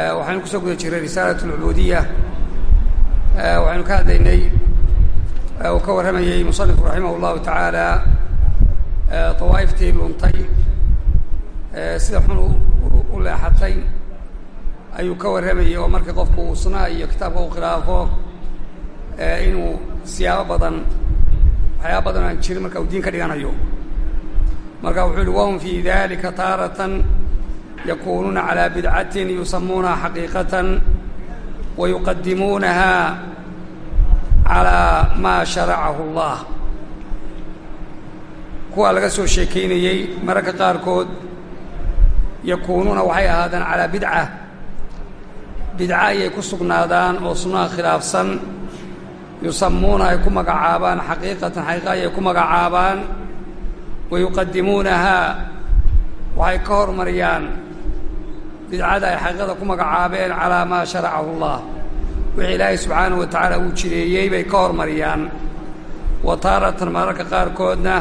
waxaynu ku soo guda jiray risaalat alcubuudiya waxaynu ka hadlaynay uu ka warramayey musanifku raximah allahu tacaala dawaa'iftii luntay sida xun u leexatay ayuu ka warramayey oo markii qofku uu sunnaha iyo kitaabka u khilaafo inuu siyaabo badan waxyaaba badan aan jirin marka uu diin ka dhiganayo. Marka wuxuu yihi wahum fi dalika taaratan yakunuuna calى bidcatin yusamuunaha xaqiiqatan wayuqadimuunaha calى ma sharacahu اllah kuwaa laga soo sheekaynayey mararka qaarkood yakuunuuna waxay ahaadaan calaa bidca bidca ayay ku sugnaadaan oo sunnaha khilaafsan yusamuuna ay ku magacaabaan xaqiiqatan xaqiiqa ayay ku magacaabaan wayuqadimuunaha waxay ka hormariyaan bidcada ay xaqiiqada ku magacaabeen calaa maa sharacahu اllah wixii ilaahay subxaanahu wa tacaala uu jireeyey bay ka hormariyaan. Wa taaratan mararka qaarkoodna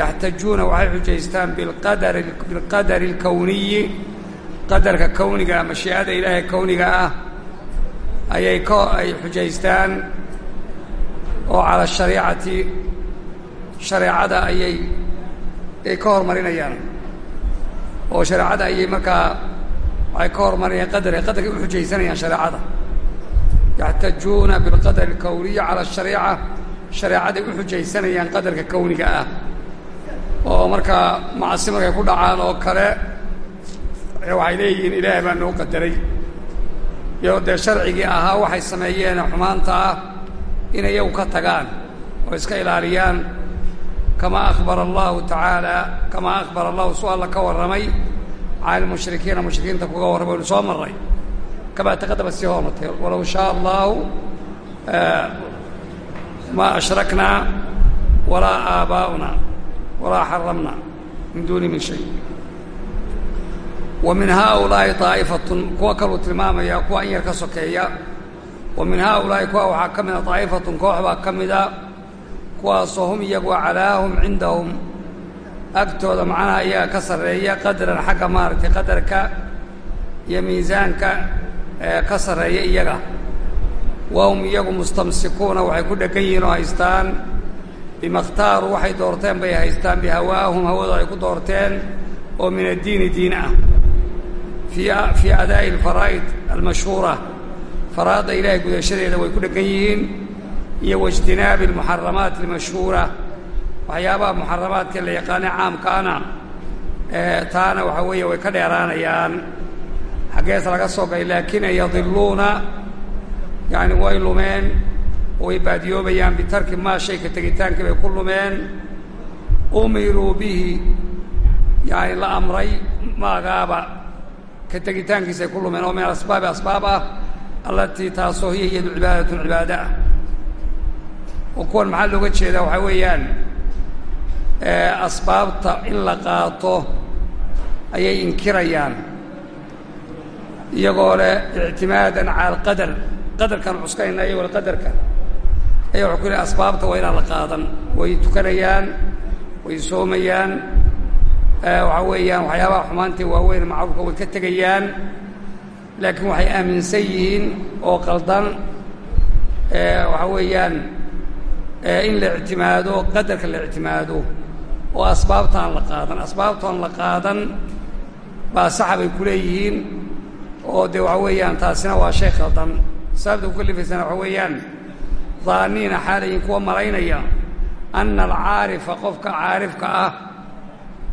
yaxtajuuna waxay xujaystaan bilqadari اlkowniyi qadarka kowniga mashiicada ilaahay kowniga ah ayay ka ay xujaystaan oo cala shariicati shareecada ayay ay ka hormarinayaan. Oo shareecada ayay markaa waxay ka hormarinayaan qadarka qadarkay u xujaysanayaan shareecada yaxtajuuna bilqadari اlkowniyi cala ashariica shareecaday u xujaysanayaan qadarka kowniga ah. Oo markaa macasi markay ku dhacaan oo kale waxay leeyihiin ilaahay baa noo qadaray. Iyo dee sharcigii ahaa waxay sameeyeen xumaanta ah in iyagu ka tagaan oo iska ilaaliyaan. Kama akhbara allahu tacaala kamaa akhbara allahu su alla ka warramay cala lmushrikiina mushrikiinta kuga warramay unu soo marray kamaa taqadama sii hormartay walow shaa allahu ma ashraknaa walaa aabaa'una walaa xaramna min duuni min shay wa min haaulaa'i daa'ifatun kuwa kaluu tilmaamaya kuwa in yar ka sokeeya wa min haaulaa'i kuwa waxaa ka mida daa'ifatun koox baa ka mida kuwaasoo hum iyagu calaahum cindahum agtooda macnaha iyaga ka sarreeya qadran xagga maaragtay qadarka iyo miisaanka ka sarreeya iyaga. Wahum iyagu mustamsikuuna waxay ku dheggan yihiin oo haystaan. Bima khtaaruu waxay doorteen bay haystaan. Bihawaahum hawadooda ay ku doorteen oo min addiini diin ah. Fii adaa'i alfaraa'id almashhuura faraa'idda ilaahay gudashadeeda way ku dheggan yihiin. Iyo waijtinaabi almuxaramaat almashhuura waxyaabaha muxaramaadka la yaqaane caamkaana taana waxaa weeye way ka dheeraanayaan. Xaggees laga soo galay laakina yadiluuna yacni way lumeen way baadiyoobayaan bitarki maa shayka tegitaankii bay ku lumeen. Umiruu bihi yacni la amray maagaaba ka tegitaankiisay ku lumeen oo min asbaabi asbaab ah allatii taasoo hiya iyadu cibaadatun cibaado ah oo kuwan maxaa looga jeedaa waxaa weeyaan asbaabta in la qaato ayay inkirayaan. Iyagoo leh ictimaadan cala alqadar qadarkaan cuskayna iyagoo le qadarka. Ayaa waxuu ku lehy asbaabta waa inaan la qaadan. Way tukanayaan way soomayaan waxaa weeyaan waxyaabaha xumaantae waaweyn macruufka way ka tegayaan laakiin waxay aaminsan yihiin oo qaldan waxaa weeyaan in la ictimaado qadarka la ictimaado oo asbaabtaan la qaadan. Asbaabtaan la qaadan baa saxa bay ku leeyihiin oo dee waxaa weeyaan taasina waa shay khaldan sababta ku kalifaysana waxaa weeyaan daaniina xaalayin kuwa malaynaya anna alcaarifa qofka caarifka ah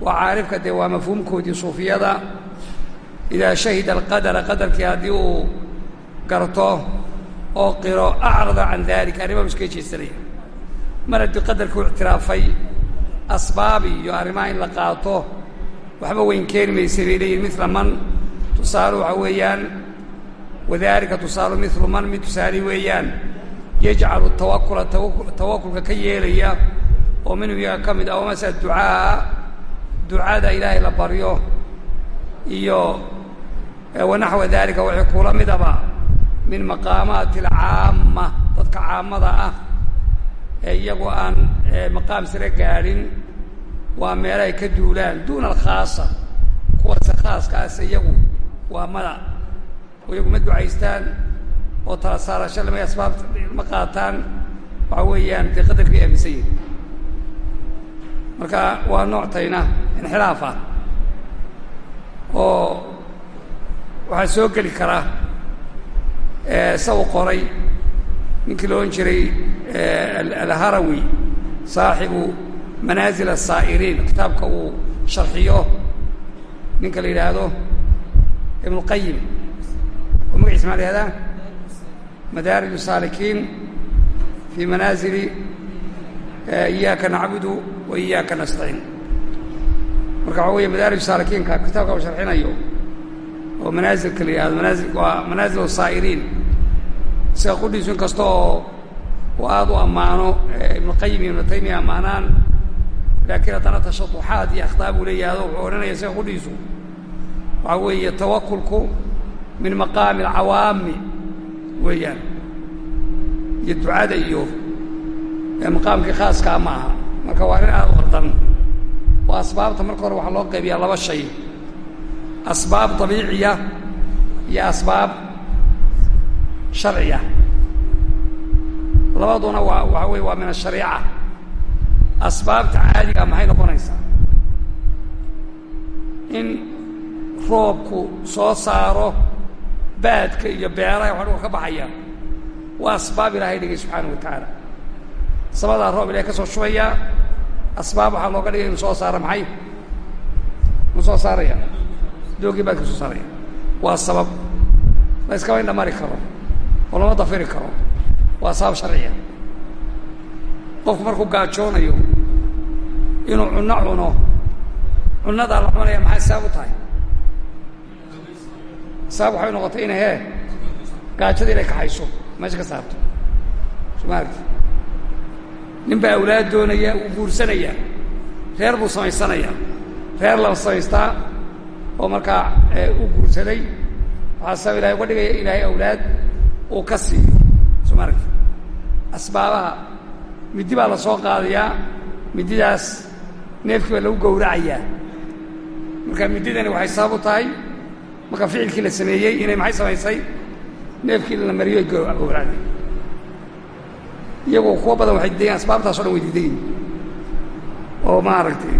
waa caarifka dee waa mafhuumkoodii suufiyada. Idaa shahida alqadara qadarkii haddii uu garto oo qiro acrada can dalik arrimaha iskaga jeesanaya mar haddii qadarka u ictiraafay asbaab iyo arrimaha in la qaato waxba weyn keeni maysay bay leeyihiin mila man tusaale waxaa weeyaan wadaalika tusaalu milu man mid tusaali weeyaan yajcalu tawakula tawakulka ka yeelaya oo minhu iyaga ka mid ah wamasa ducaa ducada ilaahay la baryo iyo wanaxwa daalika waxay kula midaba min maqaamaati alcaama dadka caamada ah ee iyagu aan maqaam sare gaadhin waa meelo ay ka duulaan duuna alkhaasa kuwaase khaaskaas iyagu waa mada iyagu ma ducaystaan oo tala saarasho lama asbaabta ma qaataan. Waxa weeyaan dee qadarkay aaminsan yihiin marka waa nooctayna inxilaaf ah oo waxaa soo geli kara isagu qoray ninkii la odhan jiray alharawi saaxibu manaazil asaa'iriin kitaabka uu sharxiyo ninka la yidhaahdo ibn اlqayim oo magaciisa maa la yihahdaa saalikiin fii manaazili iyaaka nacbudu wa iyaaka nastaciin. Marka waxaa weeye madaarij saalikiinka kitaabka uu sharxinayo oo manaazilka la yihahdo manaail waa manaazil saa'iriin sida qudhiisu in kasta oo uu aada u ammaano ibnuqayim iyo ibnu taymiya ammaanaan laakiin haddana tashaduxaad iyo akhtaa buu leeyahdo wuxuu odhanaya sida qudhiisu waxaa weeye tawakulku min maqaami alcawaami weeyaan iyo ducada iyo maqaamkii khaaskaa ma aha. Marka waa arrin aada qardan oo asbaabta marka hore waxaa loo qaybiyaa laba shay. Asbaab dabiiciya iyo asbaab sharciya. Labaduna waa waxa weye waa min ashariica asbaabta caadiga maxay noqonaysaa? In roobku soo saaro baadka iyo beeraha waxa dhulka ka baxaya waa asbaab ilaahay dhigay subxaana wa tacaala. Sabadaa roob ilahay ka soo shubaya asbaab waxaa looga dhigay inu soo saaro maxay? Inu soo saaraya. Doogii baadka soo saaraya. Waa sabab. La iskaba indhamari karo oo lama dafiri karo. Waa sabab sharciya. Qofku markuu gaajoonayo inuu cunno cuno. Cunnadaa la cunaya maxay sabab u tahay? Sabab waxay noqotay inay hee gaajada inay kaxayso meesha ka ma aragti nin baa awlaad doonaya uu guursanaya. Reer buu samaysanayaa reer la samaystaa oo markaa uu guursaday waxaa sabab ilahay uga dhigaya ilaahay awlaad uu ka siiyo. Soo ma aragti asbaabaha. Middi baa la soo qaadayaa middidaas neefkii baa lagu gowracayaa marka middidani waxay sabab u tahay marka ficilkii la sameeyey inay maxay samaysay? Neefkii la mariyo gowracday iyagoo kuwa badan waxay diidayan asbaabtaaso dhan way diidayin oo maaragtay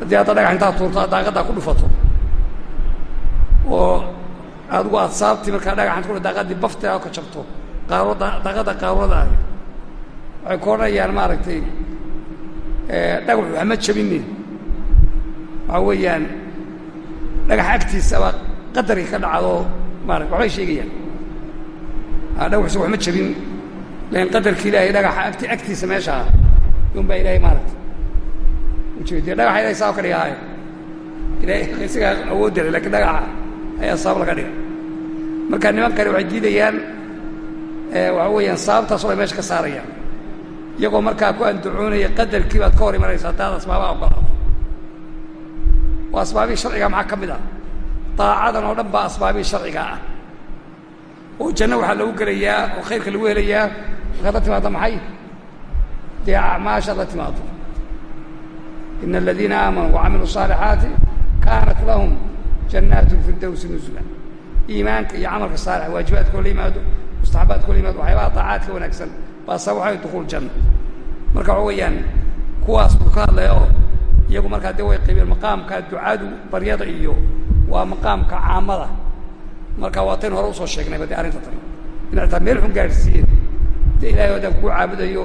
haddii hadda dhagax intaad tuurto daaqaddaa ku dhufato. Oo adigu aad saabtii markaa dhagaxant ku daaqaddii baftiaa ka jabto qaarada daaqadda qaarurada ahi waxay ku odhanayaan maaragtay dhagaxu waxma jabinin waxaa weeyaan dhagax agtiisaba qadarkii ka dhacdo maarata waxbay sheegayaan. Dhagaxusa waxma jabin laakiin qadarki ilaahay dhagaxa agt agtiisa meesha ah un baa ilaahay maaragta ujeediya dhagaxa ilahay saab ka dhigahaayo ilahay isagaa awoodda le laakiin dhagaxa ayaa sabab laga dhiga marka nimankani waxay diidayaan waxa weeyaan sababtaasoo ay meesha ka saarayaan iyagoo markaa ku andacoonaya qadarkii baad ka hor imanaysa haddaad asbaabaha ogolaato waa asbaabihii sharciga maxaa ka mid ah? Daacadan oo dhan baa asbaabihii sharcigaa ah. Oo janno waxaa lagu gelayaa oo khayrka lagu helayaa markaad la timaado maxay? Dee acmaashaad la timaado ina aladiina aamanuu wacamiluu saalixaati kaanat lahum jannaatu firdowsi nusula iimaanka iyo camalka saalixa waajibaadkoo la yimaado mustaxabaadkoo la yimaado waxyaabaha daacaadka wanaagsan baa sabaxayo dukuul janna marka waxa weeyaan kuwaas buu ka hadlaya oo iyagu markaa dee way qaybeen maqaamka ducadu baryada iyo waa maqaamka caamada marka waa tayn hore u soo sheegnayba dee arrinta tan in ataa meel xun gaadhsiiyeen dee ilahay haddaan kuu caabudayo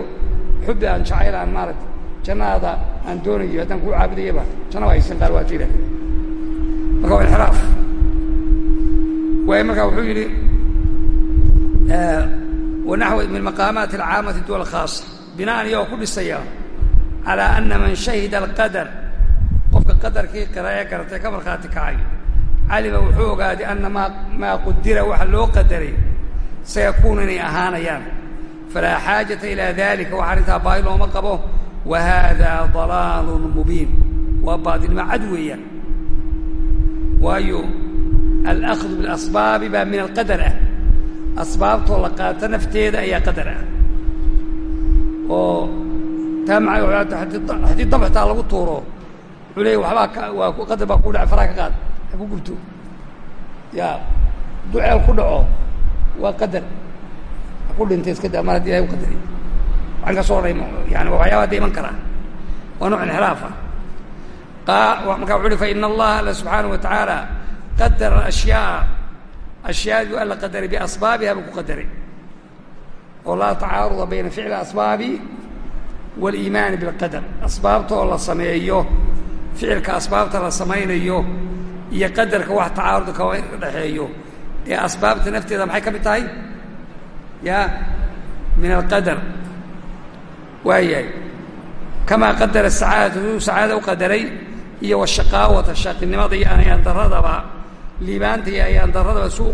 xubbi aan jacayl aan maaragta jannadaada aan doonayo haddaan kuu caabudayaba janna ba haysan qaar waa ilahay marka waa inxiraaf. Waayo marka wuxuu yidhi wanaxw min maqaamaati alcaamati duwal khaasa bina'an iyagoo ku dhisaya calaa ana man shahida alqadar. Qofka qadarkii qira ee garatay ka markhaati kacay. Calima wuxuu ogaaday ana maa maa qudira waxa loo qadaray sayakuunu inay ahaanayaan. Falaa xaajata ilaa dalika wax arrintaa baahi looma qabo. Wa haadaa dalaalun mubiin. Waa baadilma cad weeyaan. Waayo alأkhdu biاlasbaabi baa min alqadar ah. Asbaabtoo la qaato nafteeda ayaa qadar ah oo haddii dab xitaa lagu tuuro wuxuu leeya waxbaa qadar baa ku dhaca faraha ka qaad ha ku gubto. Ya duceel ku dhaco waa qadar. Ku dhintay iska daa mar haddi ilahay u qadariy waxaan ka soo odhay yani waa waxyaaba karaa. Waa nooc inxiraaf ah markaa wuxu uhi fa ina allaha alla subxaanaه wa tacaala qadara ashyaaa ashyaadii alla qadaray biasbaabiha buu ku qadaray oo laa tacaaruda bayna ficli asbaabi wاliimaani biاlqadar asbaabta oo la sameeyo ficilka asbaabta la samaynayo iyo qadarka wax tacaarud ka dhexeeyo ee asbaabta nafteeda maxay ka mid tahay? Ya min alqadar waayahay kamaa qadara sacaadata siduu sacaada u qadaray iyo washaqaawata shaaqinimada iyo ayaan daradaba liibaanta iyo ayaan daradaba suu u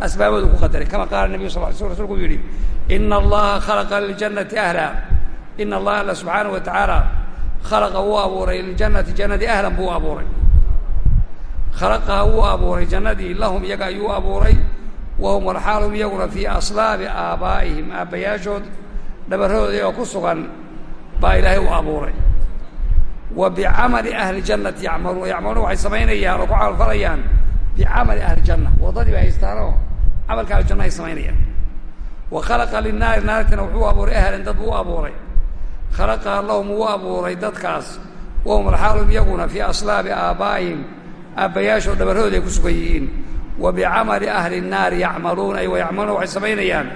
asbaaboodu ku qadaray kama qaala nabiyu sal ly sl rsulku yidhi ina allaha khalaqa liljannati ahla ina allaha alla subxaanaه wa tacaala khalaqa wuu abuuray liljannati jannadii ahlan buu abuuray khalaqaha wuu abuuray jannadii lahum iyaga ayuu abuuray wahum walxaalum iyaguna fii aslaabi aabbaa'ihim aabbayaashood dhabarhoodii oo ku sugan baa ilaahay u abuuray wa bicamali ahli jannati yacmaluun yacmaluun waxay samaynayaan oo ku camalfalayaan bicamali ahli janna waddadii bay haystaanoo camalka ahli janna ay samaynayaan wa khalaqa linnaari naartina wuxuu abuuray ahlan dad buu u abuuray khalaqaha lahum wuu abuuray dadkaas wahum alxaalum iyaguna fii aslaabi aabbaa'ihim aabbayaashoo dhabarhooda ay ku sugan yihiin wa bicamali ahli nnaari yacmaluun ay wayacmaluun waxay samaynayaan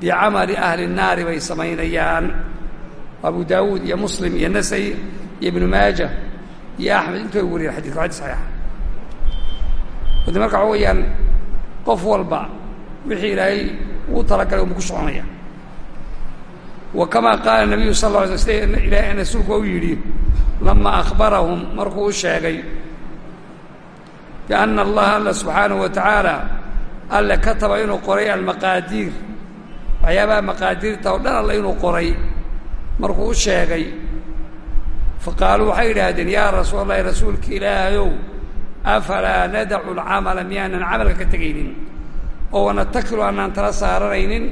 bicamali ahli nnaari bay samaynayaan abu daawuud iyo muslim iyo nasai iyo ibnu maaja iyo axmed intu ay wariyeen saxiixa wade marka waxa weeyaan qof walba wixii ilaahay uu talagalay unbu ku soconaya. Wa kamaa qaala nabiyu sal la alay sl ilahay rasuulku u yidhi lamaa akhbarahum markuu u sheegay bianna allaha alla subxaanahu wa tacaala alle kataba inuu qoray almaqaadiir. Waxyaabaha maqaadiirta oo dhan alle inuu qoray markuu u sheegay fa qaaluu waxay yidhaahdeen yaa rasuul allahi rasuulka ilaahayow afalaa nadacu alcamala miyaanan camalka ka tegaynin? Oo wanatakilu aanaan tala saaranaynin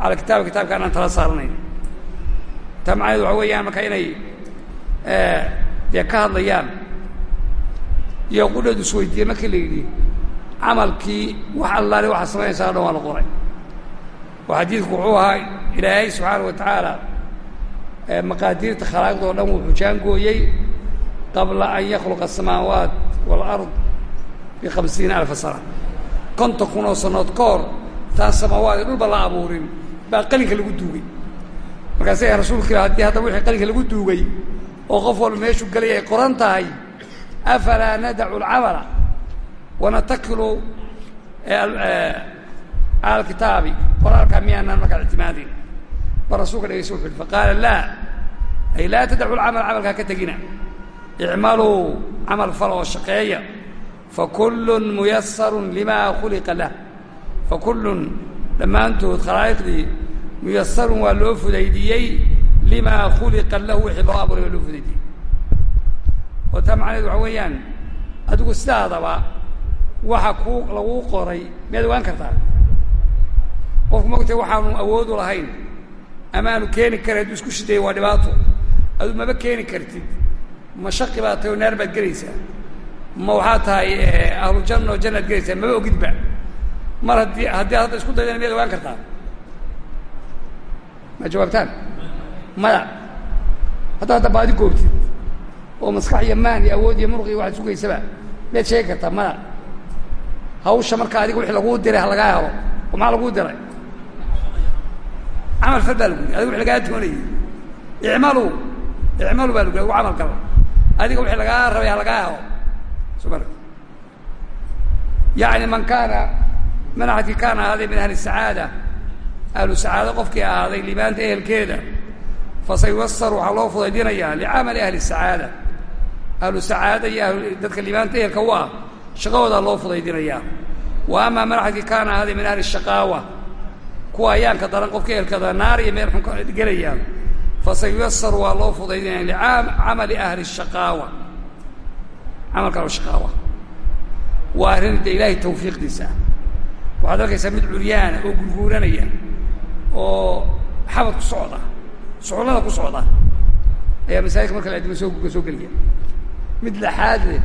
cala kitaaba kitaabka aanaan tala saaranaynin taa macnahedu waxa weeyaan marka inay dee ka hadlayaan iyo qudheedu isweydiiyey markii la yidhi camalkii wax allaale waxaa samaynaysaa dhan waa la qoray. Oo xadiidku wuxuu ahaa ilaahay subxaana wa tacaala maqaadiirta khalaaqda dhan wuu xujaangooyey qabla an yakhluqa asamaawaat waalard bikhamsiina alfa sana. Konton kun oo sannood ka hor taan samaawaad dhulba la abuurin baa qalinka lagu duugay. Markaasa rasuulka haddii hadda wixii qalinka lagu duugay oo qof walba meeshuu gelaya ay qoran tahay afalaa nadacu alcamala wanatakilu alkitaabi qoraalkaa miyaanaan markaa ictimaadin. Ba rasulka dhegeysa wuxu uhi faqaala laa ay laa tadacu lcamal camalkaa ka tegina icmaluu camal fala oo shaqeeya fakullun muyasarun limaa khuliqa lah fakullun dhammaantood khalaa'iqdii muyasarun waa loo fudaydiyey limaa khuliqa lahu wixii loo abuuray waa loo fudaydiyey oo taa macnaheed waxa weeyaan adigu sidaadaba waxa ku laguu qoray miyaad ogaan kartaa qofku mogtay waxaanu awoodu lahayn ama aanu keeni karin hadduu isku shidayo waa dhibaato aduu maba keeni kartid ma shaqi baad tahay oo naar baad gelaysaa. Ma waxaa tahay ahlu janna oo jannaad gelaysaa maba ogidba mar haddii haddii ad hadda isku daydana miyaad ogaan kartaa. Ma jawaabtaan? Maya. Haddaa hadda baadi goobtid oo maskax iyo maan iyo awood iyo muruq iyo waxaad sugaysaba miyaad sheegi kartaa maya. Hawsha marka adiga wixii laguu diray ha lagaa helo oo maxaa laguu diray? Camal fal baa lagu yiri adiga wixi lagaa doonayay. Icmalu icmalu baa lagu yiri adigu camal gala adiga wixii lagaa rabay ha lagaa helo. Soo marka yacni man kaana manaxadkii kaana ahaaday min ahli sacaada ahlu sacaado qofkii ahaaday liibaanta ehelkeeda fasayuyasaru waxaa loo fudaydinayaa licamali ahli sacaada. Ahlu sacaada iyo dadka liibaanta ehelka u ah shaqadoodaa loo fudaydinayaa. Wa amaa manaxadkii kaana ahaaday min ahli shaqaawa kuwa ayaanka daran qofka ehelkada naar iyo meel xun ka gelayaan fasayuyasaru waa loo fudaydinaya licamali ahli shaqaawa. Camalka shaqaawa. Waa arrin de ilaahay tawfiiqdiisa. Ah waxaad arkaysaa mid curyaana oo gurguuranaya oo xabad ku socda suxullada ku socda. Ayaa masaajidka marka la adimo soo soo gelaya mid laxaad leh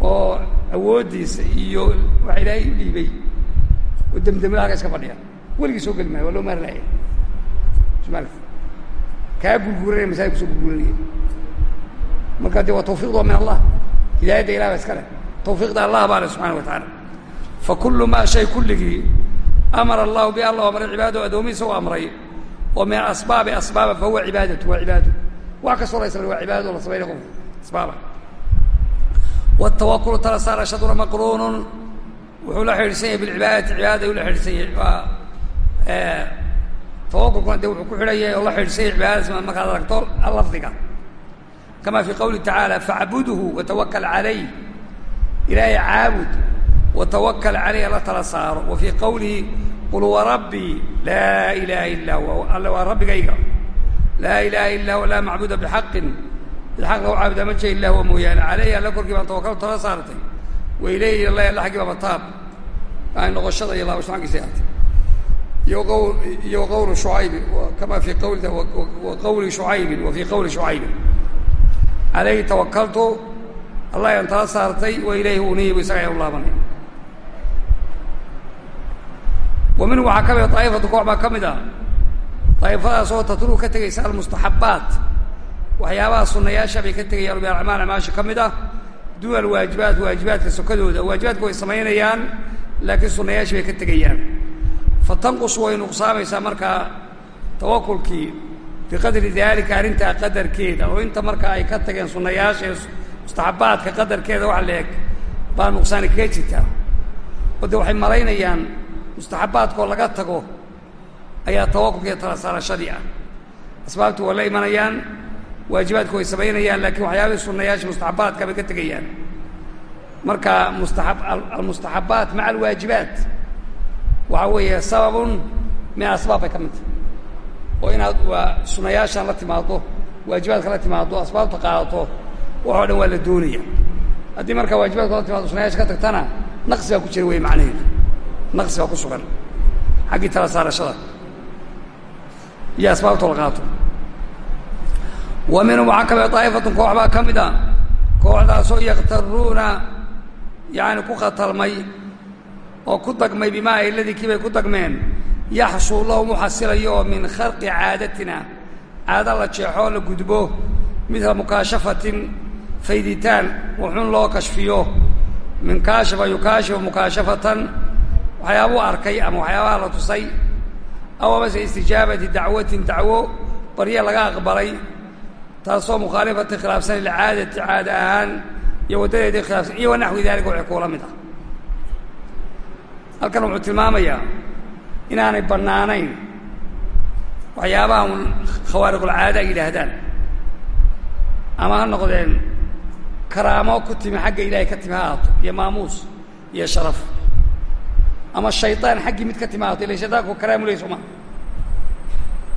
oo awooddiisa iyo waxa ilaahay u dhiibay oo demdemada halka iska fadhiya. Weligii soo geli maayo waa loo maarlaaya smal kaa gurguuranaya masaajid ku soo gurguuranaya marka dee waa tawfiiqda min allah hidaayadda ilah ba iska leh. Tawfiiqda allah baa leh subxana wa tacaala fa kullu maa shay kulligii amara allahu bi allah amray cibaadahu addoomihiisa u amray. Oo min asbaabi asbaaba fa huwa cibaadatu waa cibaado wax kastoo la waa cibaadado la samaynay qofka asbaaba. Wاtawakulu tala saarashaduna maqruunun. Wuxuu la xidhiidhsan yahay bilcibaadati cibaadada u la xidhiidhsan yahay tawakulkuna dee wuxuu ku xidhan yahay oo la xidhiidhsan yahay cibaadadaas markaad aragto lafdiga kama fii qawlihi tacaala facbudhu watawakal calayh ilaahay caabud watawakal calayh alla tala saaro wa fii qawlihi qul warabbii laa ilaaha illaa huwa alle waa rabbigayga laa ilaaha illa huwa laa macbuda bixaqin bixaq lagu caabudaa ma jira illa huwa mooyaane caleyhi alla korkii baan tawakal tala saartay wa ilayhi alla alla xaggii baa mataab noqoshada iyo laabasho xaggiisa aatay iyo qawlu shucaybi kama qawli shucaybin wa fii qawli shucaybin calayhi tawakaltu allah ayaan tala saartay wa ilayhi uniibu isaga ayaan u laabanay wa minhu waxaa ka mida daa'ifatu koox baa ka mid ah daa'ifadaasoo tatlugu ka tegaysa almustaxabbaat waxyaabaha sunayaasha bay ka tegayaan min acmaal amaasha ka mid ah duuna alwaajibaat waajibaadka sokadooda waajibaadka way samaynayaan laakiin sunayaasha bay ka tegayaan fa tanqus way nuqsaamaysaa markaa tawakulkii biqadri daalika arrintaa qadarkeeda. Oo inta markaa ay ka tageen sunayaasha ee mustaxabbaadka qadarkeeda wax leeg baa nuqsaani kaga jirtaa oo dee waxay malaynayaan mustaxabbaadkoo laga tago ayaa tawakulkiiyo tala saarashadii ah. Asbaabtu waa la imanayaan waajibaadku way samaynayaan laakiin waxyaabihii sunayaasha mustaxabbaadka bay ka tegayaan. Marka mustaab almustaxabbaat maca alwaajibaat waxa weeye sababun min asbaab bay ka mid oo inaad waa sunayaashaan la timaado waajibaadka la timaado asbaabta qaadato waxoo dhan waa la doonaya haddii markaa waajibaadka la timaado sunayaasha ka tagtana naqsi baa ku jira wey macnaheedu naqsi baa ku sugan xaggii tala saarashada iyo asbaabtoo la qaato wa waxaa ka daa'ifatun koox baa ka mid a kooxdaasoo yakhtaruuna yacani ku khatalmay oo ku dagmay bimaa iladii kii bay ku dagmeen yaxsuu lahum u xasilayo oo min kharqi caadatina caado la jeexoo la gudbo midla mukaashafatin fayditaan wuxun loo kashfiyo min kaashafa yukaashifu mukaashafatan waxyaabuu arkay ama waxyaabaha la tusay aw amase istijaabati dacwatin dacwo barye laga aqbalay taasoo mukhaalifati khilaafsan lilcaadati caada ahaan iyo waddadeedii khilaafsan iyo wanaxwi dalika wixii kuula mid ah halkan wuxuu tilmaamayaa inaanay bannaanayn waxyaabaha un khawaariqulcaada ay yidhaahdaan. Ama ha noqdeen karaamo ku timi xagga ilaahay ka timi ha ahaato iyo maamuus iyo sharaf. Ama shaydaan xaggii mid ka timi ahaato ila shaydaanku karaamu ley sooma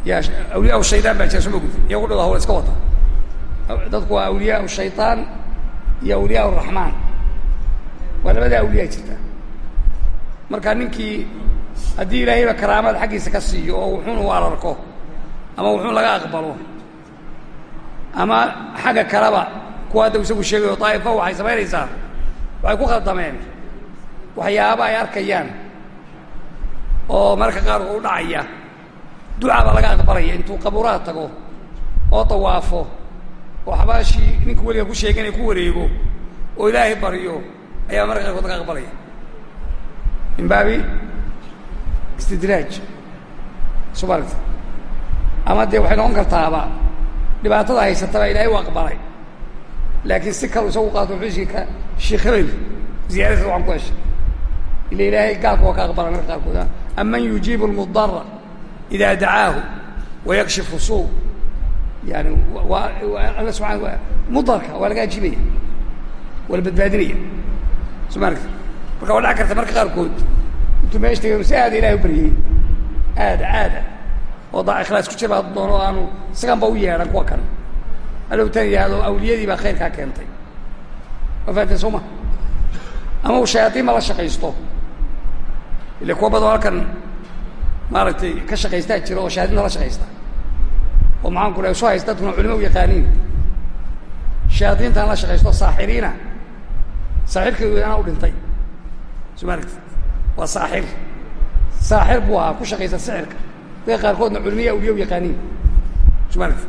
ya awliyaa shaydaan baa jira soma gudi iyagu dhoda hawla iska wata. Dadku waa awliyaa shaydaan iyo awliyaa raxmaan waa labada awliyaa jirta marka ninkii haddii ilaahayba karaamada xaggiisa ka siiyo oo wuxuun u alarko ama wuxuun laga aqbalo ama xagga kaleba kuwa hadda isagu sheegayo daa'ifa waxay samaynaysaa waxay ku khaldameen waxyaaba ay arkayaan oo mararka qaarkood u dhacaya ducaa baa laga aqbalaya intuu qabuuraha tago oo dawaafo oo xabaashii ninka weliga ku sheeganaya ku wareego oo ilaahay baryo ayaa mararka qaarkood laga aqbalaya min baabi istidraaj soo maaragta ama dee waxay noqon kartaaba dhibaatada haysataba ilaahay u aqbalay laakiin si kalu isagu qaato wuxuu ka sheekh hebel ziyaaradiisa waxaan ku heshay ila ilaahay gaalka waa ka aqbala marka qaarkood aman yujiibu lmudara ida dacaahu wayakshifu suu yani waa alla subana wa mudarka waa laga ajibaya waa la badbaadinaya soo ma aragta marka waa dhac karta marka qaarkood. Intuu meesha tagay si aada ilahay u baryey aada aada oo daa ikhlaas ku jir baa doono aanu isagan ba u yeedhan kuwa kale. Alowtan yihahdo awliyadii baa khayrkaa keentay. Waa fahamteen soo ma. Ama uu shayaadiin ma la shaqaysto. Ile kuwa badan halkan maaragtay ka shaqaystaa jira oo shayaadiinta la shaqaysta. Oo maxaan ku dhahay soo haysta dadkuna culimo u yaqaaniin shayaadiintaan la shaqaysto saaxiriina. Saaxirkii weynaa u dhintay aragti waa saaxir. Saaxir buu ahaa ku shaqaysa sixirka dadka qaarkoodna culimiya awliya yaqaaniin soo ma aragti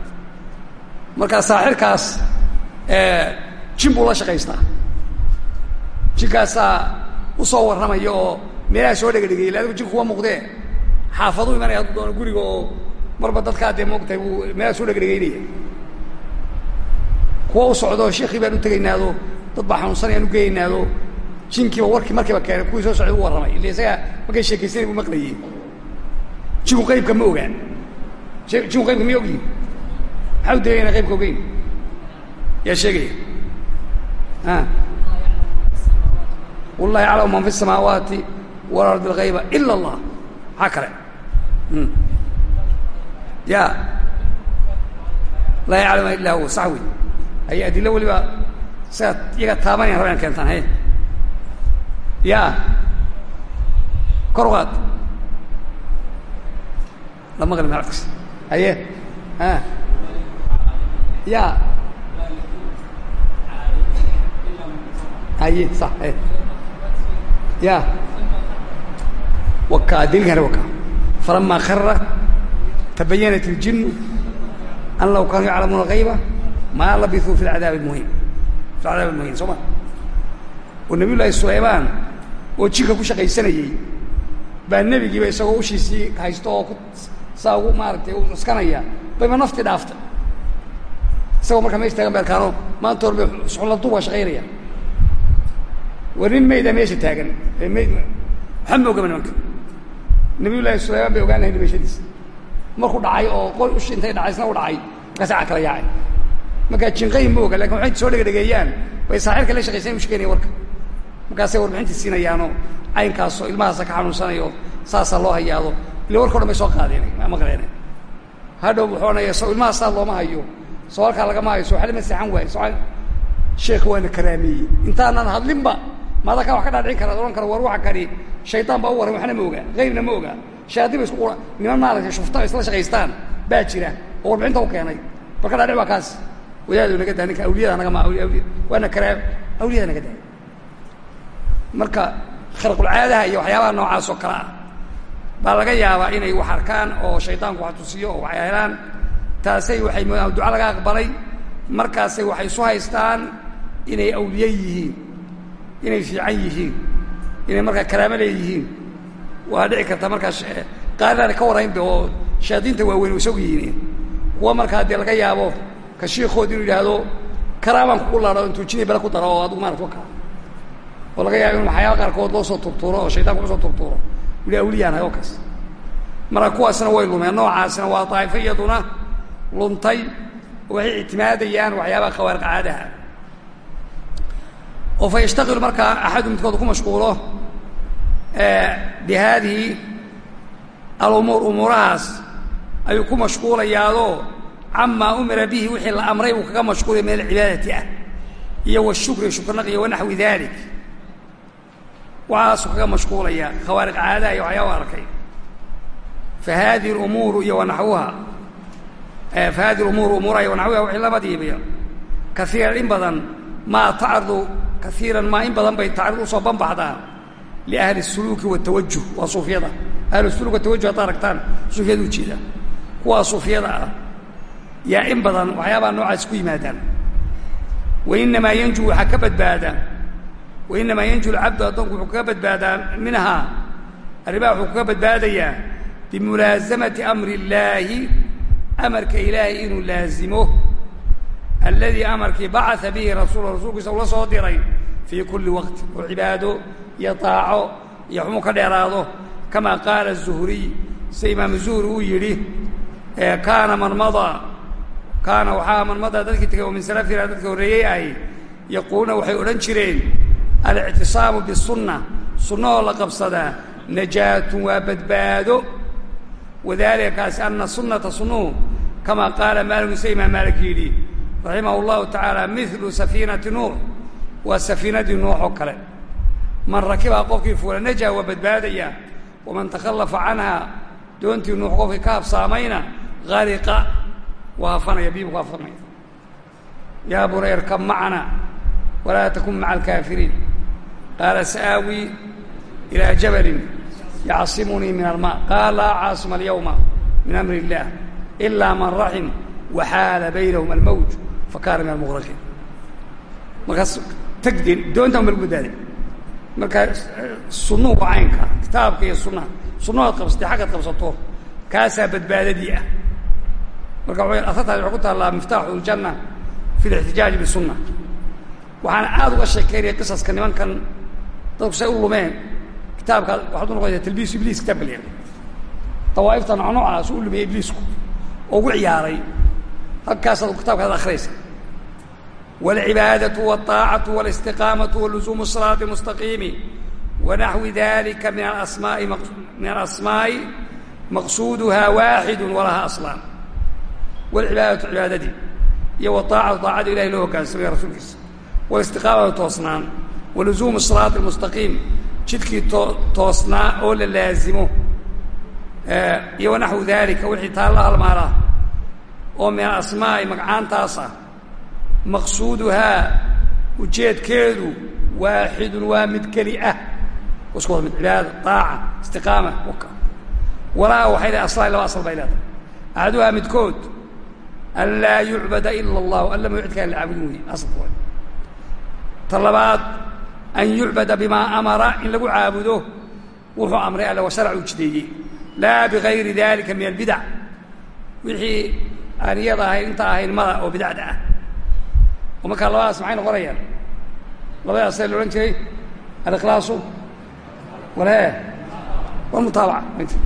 markaa saaxirkaas jin buu la shaqaystaa. Jinkaasaa u soo warramaya oo meelaha soo dhegedhegay illa adigu jinku kuma muuqdee xaafaduu imanaya hadduu guriga oo marba dadkaa dee moogtahay buu meelaha soo dhegdhegaynaya kuwa u socdo sheekii baan u tegaynaado dad baa xanuunsanayaan u geynaado jinkiiba warkii markiiba keenay kuwii soo socday u warramay illa isagaa markay sheekaysanay buu maqlayey jinku qaybka ma ogaan jinku qaybka miya ogyihin maxaa u dayay ina qaybka ogeyn yaa sheegaya wallahi yaclamu man fi الsamaawaati walardi اlgayba ila اllah maxaa kale ya laa yaclama illa huwa sax wey ay adilo weliba sigaad iyaga taabanaya raba in keentaan he ya kor uqaad la maqli malkas haye a ya haye sax e ya waka daliilkan waka falama kara tabayanat اljinu an law kaanuu yaclamuuna غayba ma labisuu fi اcadaab اmuhim fi cadaab اmuhim soo ma oo nabiy llaahi sulaymaan oo jinka ku shaqaysanayey baa nebigiiba isagoo ushiisii haysto oo saa ugu maaragtay u cuskanaya bayba naftii dhaaftay isagoo markaa meesha taagan beerkaano maanta orba suxulladu waa shaqaynaya. War nin mayda meesha taagan ee mayd waxba ma ogaba nimanka nabiy bay ogaan lahayn dhimashadiisa markuu dhacay oo qol ushi intay dhacay isna u dhacay markaasa kala yaacay. Markaa jinqayn ma oga laakiin waxay soo dhegdhegeeyaan bay saaxirka la shaqaysan u warka markaasay warbixintii siinayaanoo caynkaasoo ilmahaasa ka xanuunsanayo saasaa loo hayaado ila warka o dhan bay soo qaadeen maqleen hadhow wuxuu onaya so ilmahaasaa looma hayo. Soo halkaa lagama hayo soo xalima seexan waayo so sheeka waana karaameeyey. Intaanan hadlinba maada kaa wax ka dhaadhicin kara odhan kara war waxa kani shaydaan baa u warran waxna ma oga qaybna ma oga. Shayaadiin ba isku niman maaragtay shufta isla shaqaystaan baa jira. Oo warbixinta u keenay. Bal dhaadhic waa kaas. Wadaadu naga daa ninka awliyada nagama awliyada naga daa marka kharqulcaadaha iyo waxyaabaha noocaas oo kale ah baa laga yaabaa inay wax arkaan oo shaydaanku wax tusiyo oo wax helaan. Taasay waxay moodaan duca laga aqbalay. Markaasay waxay isu haystaan inay awliye yihiin inay fiican yihiin inay markaa karaamo leeyihiin. Waa dhici karta markaas qaarinaana ka warraynba oo shayaadiinta waaweyn u isagu yihiin kuwa markaa dee laga yaabo ka shiikood inuu yidhaahdo karaamaan kugu laado intuu jini bale ku daro oo adigu maarata wa kaa oo laga in waxyaaba qaarkood loo soo turtuuro oo shaydanku u soo turtuuro. Wili awliyaanahay oo kaas. Marka kuwaasna way lumeen noocaasna waa daa'ifo iyaduna luntay oo waxay ictimaadayaan waxyaabaha khawaariq caadaha. Oo fa yashtaqilu markaa axadu midkooda ku mashquulo bi haadihi alumuur umuurahaas ayuu ku mashquulayaadoo camaa umira bihi wixii la amray buu kaga mashquulaya min alcibaadati ah iyo washukri shukrinaq iyo wanaxwi dalik waxaasuu kaga mashquulaya khawaariq caadaha iyo waxyaaba arkay fa haadihi lumuuru iyo wanaxwuha fa hadihi lumuuru umuuraha wanaxwuha wixii labadiibiya kaiiran in badan maa tacrudu kaiiran maa in badan bay tacrid u soo banbaxdaa liahli suluuki watawajuh waa suufyada ahlu suluk watawajuh hadda aragtaan suufyada ujeeda kuwaa suufyada ah yaa in badan waxyaabaha noocaas ku yimaadaan wainamaa yanju waxaa ka badbaada wainamaa yanju lcabdu addoonku wuxuu kaga badbaadaa minhaa arrimaha wuxuu kaga badbaadayaa bimulaasamati amri illaahi amarka ilaahay inuu laazimo alladii amarkii bacaa bihi rasuul rasuulkiisa ula soo diray fii kulli waqti oo cibaado iyo daaco iyo xumuu ka dheeraado kamaa qaala zuhriy sida imaamu zuhri uu yidhi kaana man madaa kaana waxaa man madaa dadkii tegay oo min salafina dadka horreeyey ahy yaquuluna waxay odhan jireen alictisaamu bisunna sunnahoo la qabsadaa najaatun waa badbaado wadalika kaasi ana sunnata sunnuhu kama qaala maaliku sida imaam maalik yidhi raximah اllahu tacaala milu safiinati nuux waa safiinadii nuux oo kale man rakibaa qofkii fuula najaa waa badbaadaya waman takhallafa canha doontii nuux qofkii ka habsaamayna hariqa waa hafanaya biibu ku hafanaya yaa bunay irkab macana walaa takun maca alkaafiriin qaala sa'aawi ilaa jabalin yacsimunii min almaa qaala laa caasima alyawma min amri illaah ilaa man raxim waxaala baynahum almawj fakaana min almuqraqiin markaas tagdeen doontan ba lagu badaaday markaa sunnuhu waa caynka kitaabka iyo sunnaha sunnahood qabsatay xaggaad qabsato kaasaa badbaadadii ah marka asartaas waxay ku taallaa miftaaxu ljanna fi lixtijaaji bisunna waxaana aada uga sheekeynaya qisaska nimankan dadku say u lumeen kitaabka waxaad u noqonaysaa talbiisu ibliis kitabka la yihahdo dawaa'ifta noocnoocaas u lumiyey ibliisku oo ugu ciyaaray halkaasaad kitaabkaad akhriyaysa والعباadة والطاaعة والاستقاaمة ولزوم الصراط المستقيم ونحو ذلكa من الأسmاء من الأسmاaء مقصودها واaحد وlaha أصلان والعباadة عibaadadii iyo والطاaعة طاacada ilahay loo hogaansamaya rasuulkiisa والاستقاaمة toosnaan walusuumu siraat almustaqiim jidkii toosnaa oo la laazimo iyo wanaxwu dalika wixii taa la halmaaraa oo min alasmaa'i magacaantaas ah maqsuuduhaa ujeedkeedu waaxidun waa mid keli ah isku wada mid cibaada aaca istiqaama walaa waxay leedahay aslaan laba asal bay leedahay axaduhaa midkood an laa yucbada ila allahu alla mao cid kaan la caabudin weye asal ta labaad an yucbada bimaa amara in lagu caabudo wuxuu amray alle wa sharcu jideeyey laa bigayri dalika min albidac wixii aan iyada ahayn inta ahayn mada oo bidacda ah oo markaa labadaas maxay noqonayaan labadaasee la odhan jiray alikhlaasu wale walmutaabaca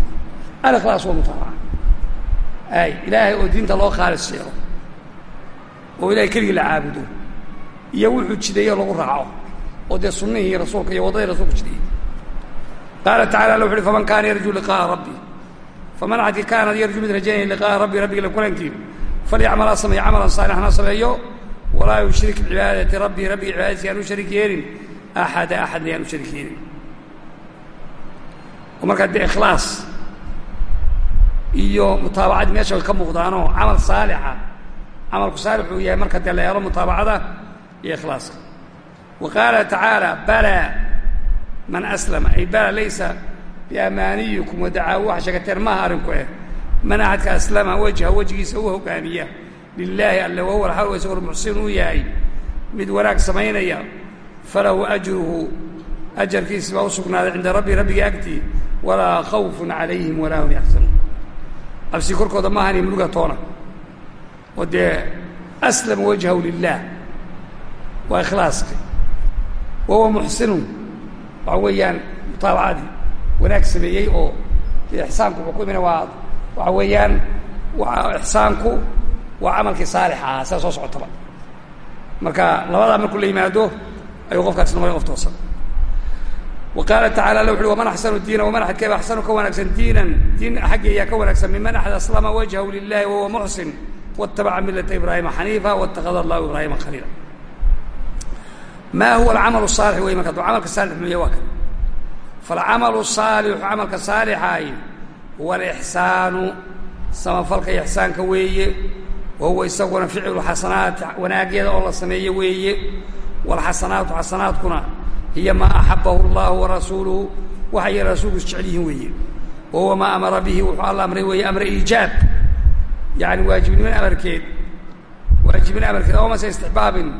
alikhlaas walmutaabaca ay ilaahay oo diinta loo khaalis yeelo oo iyo wuxuu jideeyo lagu oo dee sunnihii rasuulka iyo waddadii rasulku jideeyey qaala tacala alla wuxu uhi faman kaana yarjuu liqaa'a rabbi. Faman axadkii kaanad yarjuu mid rajaynaya liqaa'a rabbi rabbiga la kulankiin falyacmal ha sameeyo camalan saalixan ha sameeyo walaa yushrik bicibaadati rabbii rabbiga cibaadadiisa yaan u sharik yeelin axada axadna yaan u sharik yeelin. Oo markaa dee ikhlaas iyo mutaabacadii meesha ka muuqdaanoo camal saalixa camalku saalix uu yahay marka dee la helo mutaabacada iyo ikhlaaska wa qaala tacaala balaa man aslama ay bala laysa biamaaniyikum wadacaawu waxa sheegateen maaha arrinku eh man axadka aslama wejha wejigiisa u hogaamiya lilaahi alle wahuwa alxal isagoo muxsin uu yahay mid wanaag samaynaya falahu ajruhu ajarkiisi baa u sugnaaday cinda rabbi rabbiga agtii walaa khawfun calayhim walaa hum yaxzanuun cabsi korkooda maahan iyo muruga toona oo dee aslama wajhahu lilah waa ikhlaaska wahuwa muxsinun waxa weeyaan mutaabacadii wanaag sameeyey oo dee ixsaanku wuxuu ku imina waa waxa weeyaan ixsaanku waa camalkii saalixa ahaa sida soo socotaba marka labadaa markuu la yimaado ayuu qofkaasi noqonay qof toosan wa qaala tacala alla wuxu uhi waman axsanu diina waman axadkeeba axsanu ka wanaagsan diinan diin xaggii ayaa ka wanaagsan miman axad aslama wajhahu lilahi wahuwa muxsin waatabaca millata ibraahima xaniifa waاtakada allahu ibraahima khaliila ma huwa alcamal saalix wey marka camalka saalix muye waa kan. Falcamalu saalixu camalka saalixaay huwa alixsaanu samafalka ixsaanka weeye wahuwa isaguna ficlu xasanaati wanaagyada oo la sameeye weeye walxasanaatu xasanaadkuna hiya maa axabahu allahu warasuuluhu waxay rasuulku isjecel yihiin weeye. Wahuwa maa amara bihi wuxuu alla amray weeye amra iijaab. Yani waajibniman amarkeed waajibin amarkeed oo mase istixbaabin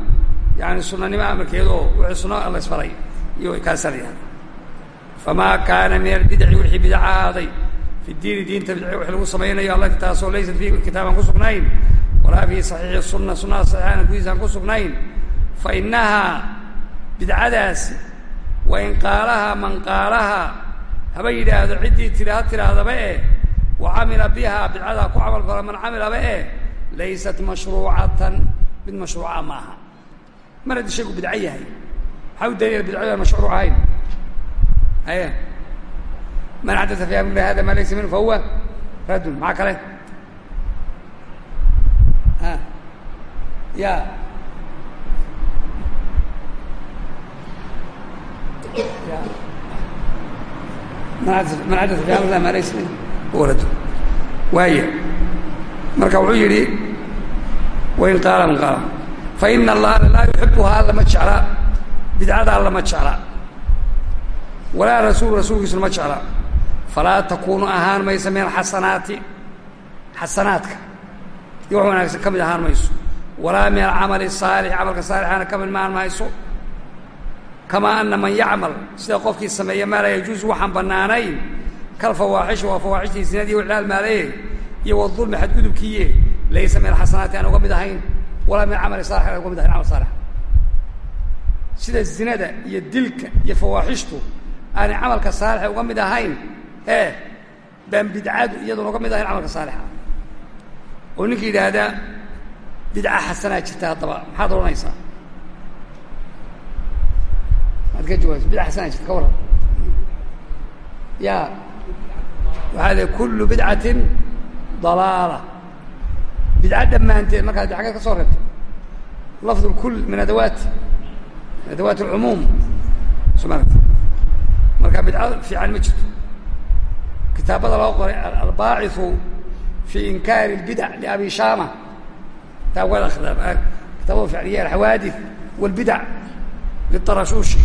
yani sunanimo amarkeed oo wixii suno alla isfaray iyo kaasaa la yihahda famaa kaana min albidaci wixii bidaca ahaaday fi diini diinta bidci wix lagu samaynayo allati taasoo laysat fi kitaabaan ku sugnayn walaa fii saxiixi sunna sunnaha saxiixaana gudiisaan ku sugnayn. Fa innahaa bidcadaasi wa in qaalaha man qaalaha haba yidhaahdo ciddii tidhi ha tidhaahdaba eh wa camila bihaa bidcadaa ku camal fala man camilaba eh laysat mashruucatan mid mashruuca maaha mar haddii shaygu bidco yahay. Maxaa u daliila bidcadu aan mashruuc ahayn. Haye? Man xadata fi amrina hada ma laysa minhu fahuwa raddun. Maxaa kale? A ya. Man ad man xadata fi amrina ma laysa minhu fahuwa raddun. Waaya marka wuxuu yidhi wain qaala faina allaha laa yuxibuhaa alla ma jecla. Bidcada alla ma jecla. Walaa rasuul rasuulkiisuna ma jecla. Falaa takuunu ahaan maysa min alxasanaati. Xasanaadka. Iyo wax wanaagsan ka mid ahaan mayso. Walaa min alcamali saalix camalka saalixaana ka mid maan mayso. Kamaa ana man yacmal sida qofkii sameeya maa laa yajuusu waxaan bannaanayn. Kalfawaaxishi waa fawaaxishtii zinadii wiclaal maalaye iyo wadulmi xadgudubkiiye laysa min alxasanaati aan uga mid ahayn walaa min camali salix aan uga mid ahayn camal saalix sida zinada iyo dilka iyo fawaaxishtu aanay camalka saalixa uga mid ahayn ee baan bidcadu iyaduna uga mid ahayn camalka saalixa. Oo ninka yidhaahdaa bidca xasanaa jirta haddaba maxaad odhanaysaa? Maad ka jawaabaysa bidca xasanaa jirta ka warran. Ya waxaa le kullu bidcatin dalaala bidca dhammaanteed markaad aggeed ka soo reebtay. Lafd kul min adawaati adawaat alcumuum soma marka bidca fiican ma jirto. Kitaabada loo qoray albaaciu fi inkaari اlbidac liabi shama taa waa akhdaa ah, kitaabada ficliya alxawaadith wاlbidac litarashuushi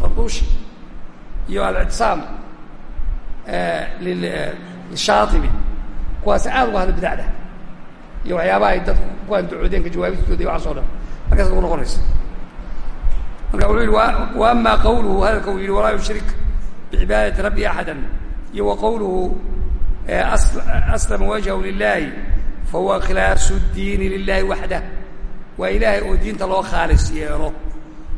tarduushi ah, iyo alictisaam eh, lshaaibi kuwaas aad uga hadla bidacda iyo waxyaabaha ay dadku ku andacoodeen ka jawaabistooda iyo waxaas o dhan. Markaas ugu noqonaysa. Marka wuxuu yihi wa ama hadalka uu yihi walaa yushrik bicibaadati rabbi axada iyo wa qawluhu aslama wajhahu lilahi fahuwa khilaasu diini lilahi waxdah waa ilaahay oo diinta loo khaalis yeelo.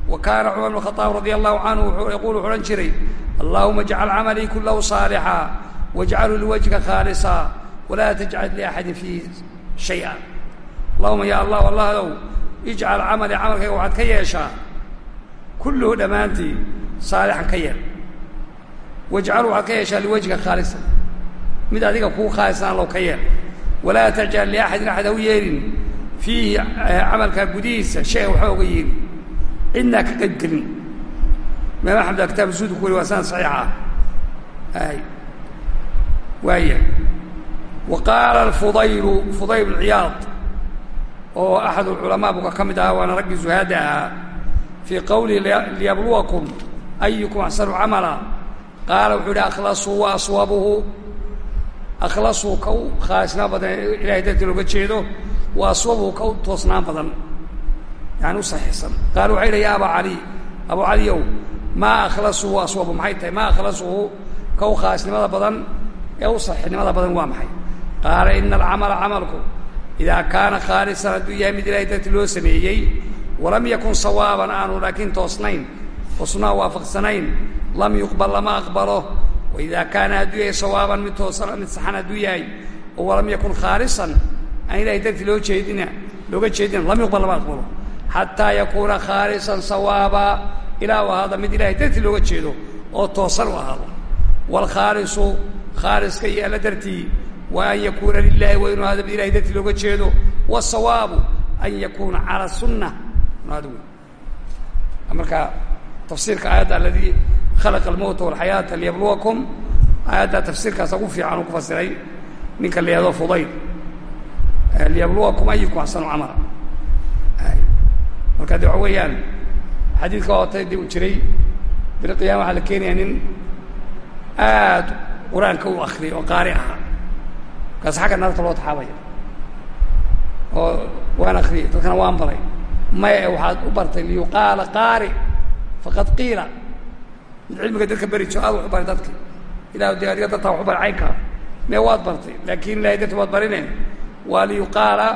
Wa kaana cumar bn khaaab radia allahu canhu yaquul wuxu odhan jiray allahuma jcal camalii kulahu saalixa wajcalhu liwajhika khaalisa walaa tajcal liaxadin fiihi shaya allahuma ya allah allahdow ijcal camalii camalkayga waxaad ka yeeshaa kulluhu dhammaantii saalixan ka yeel wajcalu waxaad ka yeeshaa liwajhika khaalisa mid adiga kuu khaalisan allow ka yeel walaa tajcal liaxadin axad ha u yeelin fiihi camalkaa gudihiisa shay waxba oga yeelin cidnaa ka qaybgelin imaam axmed baa kitaab zuhdi ku wa qaala alfudaylu fudayl ciyaad oo axad ulculamaa buka ka mid ahaa waana raggii zuhaada ahaa fii qowlihi liyabluwakum ayukum axsanu camala. Qaala wuxuu yihi akhlasuu wa aswabuhu. Akhlasuu ka u khaalisnaan badan ilahay dartii looga jeedo wa aswabuhu ka u toosnaan badan. Yani u saxiixsan. Qaala waxay yidhi ya aba cali abu caliyow maa akhlasuhu aswabu maxay tahay maa akhlasuhu ka u khaalisnimada badan ee u saxiixnimada badan waa maxay qaala ina alcamala camalku idaa kaana khaalisan hadduu yahay mid ilahay dartii loo sameeyey walam yakun sawaaban aanu laakiin toosnayn toosnaa waafaqsanayn lam yuqbal lama aqbalo. Waidaa kaana hadduu yahay sawaaban mid toosan mid saxan hadduu yahay oo walam yakun khaalisan aan ilahay dartii loo jeedina looga jeedina lam yuqbal lama aqbalo. Xataa yakuuna khaalisan sawaaba ilaa u ahaada mid ilahay dartii looga jeedo oo toosan u ahaado. Waalkhaalisu khaaliska iyo alla dartii wa an yakuuna lilahi waa inu ahaado mid ilahay dartii looga jeedo wasawaabu an yakuuna cala sunna ad marka tafsiirka aayadda aladii khalaqa almowta walxayaata liyabluwakum aayadda tafsiirkaasa ugu fiican uu ku fasiray ninka la yihahdo fudayl liyabluwakum ayukum axsanu camala marka de waxa weeyaan xadiidka hootay dib u jiray bilqiyama waxaa la keenaya nin aad qur'aanka u akriyay oo qaari ahaa markaas xagga naarta loo taxaabaya oo waan akriyay dadkana waan baray maya waxaad u bartay liyuqaala qaari faqad qiila. Cilmiga dadka beri jiro aad wax u baray dadka ilah de dadtaa wax u baray caynkaa mee waad bartay laakin ilahay darti waad barine waa liyuqaala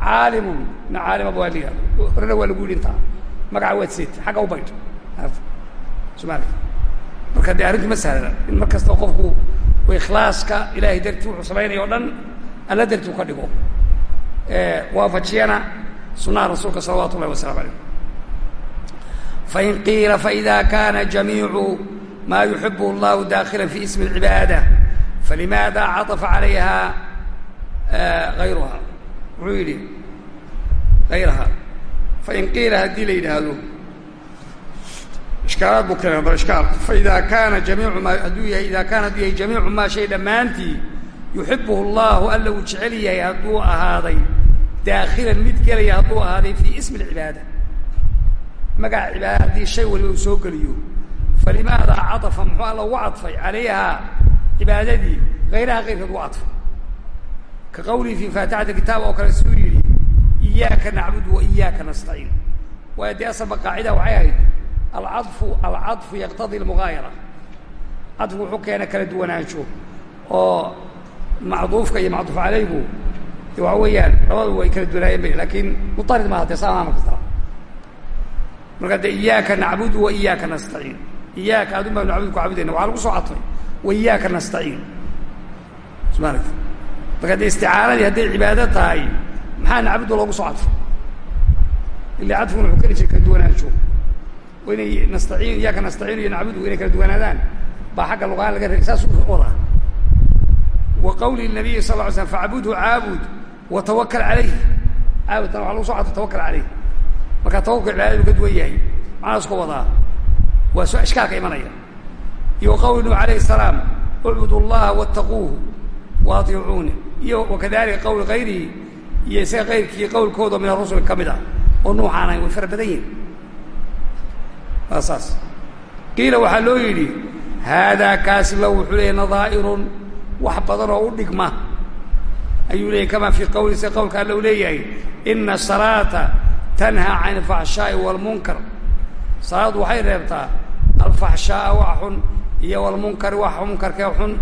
caalimun ina caalimaba waa liya horena waa lagu yidhi intaa magaca waad seetay xagga u baydh somalia marka dee arrintu ma sahlana in mar qofku ikhlaaska ilahay dartii wuxuu samaynaya o dhan alla dartii u ka dhigo waafajiyana sunaha rasuulka salawaatu ullahi wasalamu alayh fain qiila faida kana jamiicu ma yuxibu اllahu dakila fi ismi اlcibaada falimaada caطfa calayha gayruha wuxuu yidhi ayraha fain qiila haddii la yidhaahdo ishkaalaad buu keenay bal ishkaal faida kaana jamiicu maa hadduu yahay ida kaana hadduu yahay jamiicu maa shay dhammaantii yuxibuhu allahu alla uu jecel yahay hadduu ahaaday daakhilan mid gelaya hadduu ahaaday fii ismi alcibaada. Magaca cibaada haddii shay waliba uu soo geliyo. Falimaada cadafa muxuu alla ugu cadfay? Calayhaa cibaadadii hayraha kayrkeed ugu cadfay. Ka qawlihi fi faatixati kitaab oo kale suu yidhi iyaaka nacbudu wa iyaaka nastaciin. Waayo dee asalba qaacida waxay ahayd alcadfu alcadfu yaqtadii almugaayara cadfu wuxuu keena kala duwanaansho oo macduufka iyo macduuf calaygu waxa weeyaan labadu way kala duwanaayeen ba laakiin mutarid maaha dee saa amar kasta marka de iyaaka nacbudu wa iyaaka nastaciin. Iyaaka adun baa nacbudu ku caabudayna waxaa lagu soo cadfay. Wa iyaaka nastaciin. Smaaragta marka dee isticaanadii hadday cibaado tahay maxaa nacbudu loogu soo cadfay? Ila cadfiguna wuxuu keni jiray kala duwanaansho o inay nastaciin iyaaka nastaciin iyo nacbudu inay kala duwanaadaan baa xagga luqaan laga saas wadaa wa qawli nabiyi sal ly slam facbudhu caabud wa tawakal calayh caabudna waxa lagu soo cadfay tawakal calayh markaa tawakulka cibaadadu ka duwan yahay macnaas ka wadaa. Waa soo ishkaalka imanaya. Iyo qawli nuux alayhi salaam ucbud allaha wattaquuhu wa iyo wakadalika qawli kayrihi iyo isaga kayrkii qawlkooda min arusuli ka mid ah oo nuuxaan ahayn way fara badan yihiin waa saas. Qiila waxaa loo yidhi haadaa kaasi la wuxuu leeyay nadaa'irun wax badan oo u dhigma. Ayuu leeyay kamaa fii qawli sida qawlka alla leeyahay ina salaata tanhaa can alfaxshaa'i waalmunkar salaaddu waxay reebtaa alfaxshaaa wax xun iyo walmunkari wax munkarkee xun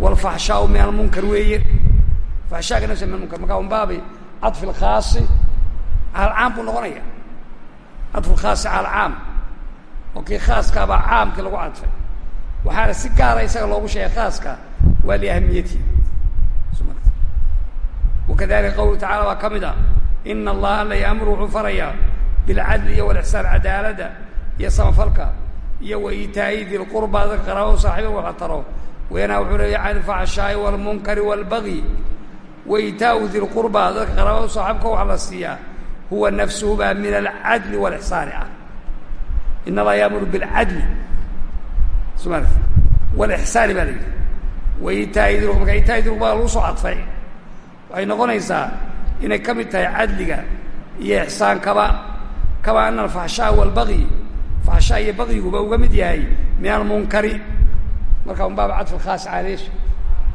waalfaxshaau min almunkar weeye. Faxshaaga nafsa min almunkar markaa un cadfi alkhaasi cala alcaam buu noqonaya cadfu alkhaasi cala alcaam oo kii khaaska baa caamkii lagu cadfay waxaana si gaara isaga loogu sheegay khaaska waa liahamiyatihi wakadalika qawluhu tacala waa ka mid ah ina allaha alla yaamuru wuxuu farayaa bilcadli iyo walixsaan cadaaladda iyo samafalka iyo wa iitaa'i di lqurba dadka qaraabo saaxiiba waxa taro. Weynaa wuxuu leeya can ilfaxshaa'i waalmunkari waalbagyi wa iitaa'u di lqurba dadka qaraabada saaxiibka waxa la siiyaa. Huwa nafsuhu baa min alcadli waalixsaani ah in allaha yaamuru bilcadli sma walixsaani baa la yidhi wa iitaa'i di marka iitaa'i di lqurba lagu soo cadfay waxay noqonaysaa inay ka mid tahay cadliga iyo ixsaankaba kama ana alfaxshaa waalbagyi faxshaa iyo bagyiguba uga mid yahay min almunkari marka un baaba cadfi lkhaas caleesh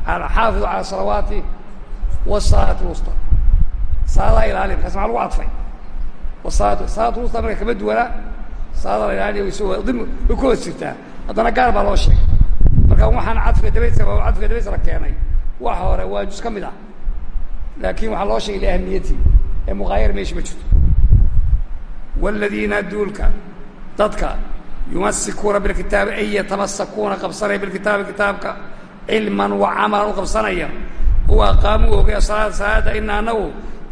xaafidu cala salawaati wasalaati lwusta salaadaha ilaaliya markaas maxaa lagu cadfay salaat lwusta marka kama duwana way ku hoos jirtaa haddana gaar baa loo sheegay marka waxaan cadfiga dabaysa cadfiga dabaysa la keenay waxa hore waa jus ka mid ah laakin waxaa loo sheegay liahamiyati ee muqaayar meesha ma jirto wاladiina duulka dadka yumasikuuna bilkitaabi ay yatamasakuuna qabsanaya bilkitaabi kitaabka cilman wa camalan u qabsanaya u aqaamu ogaya salaada salaada ina anagu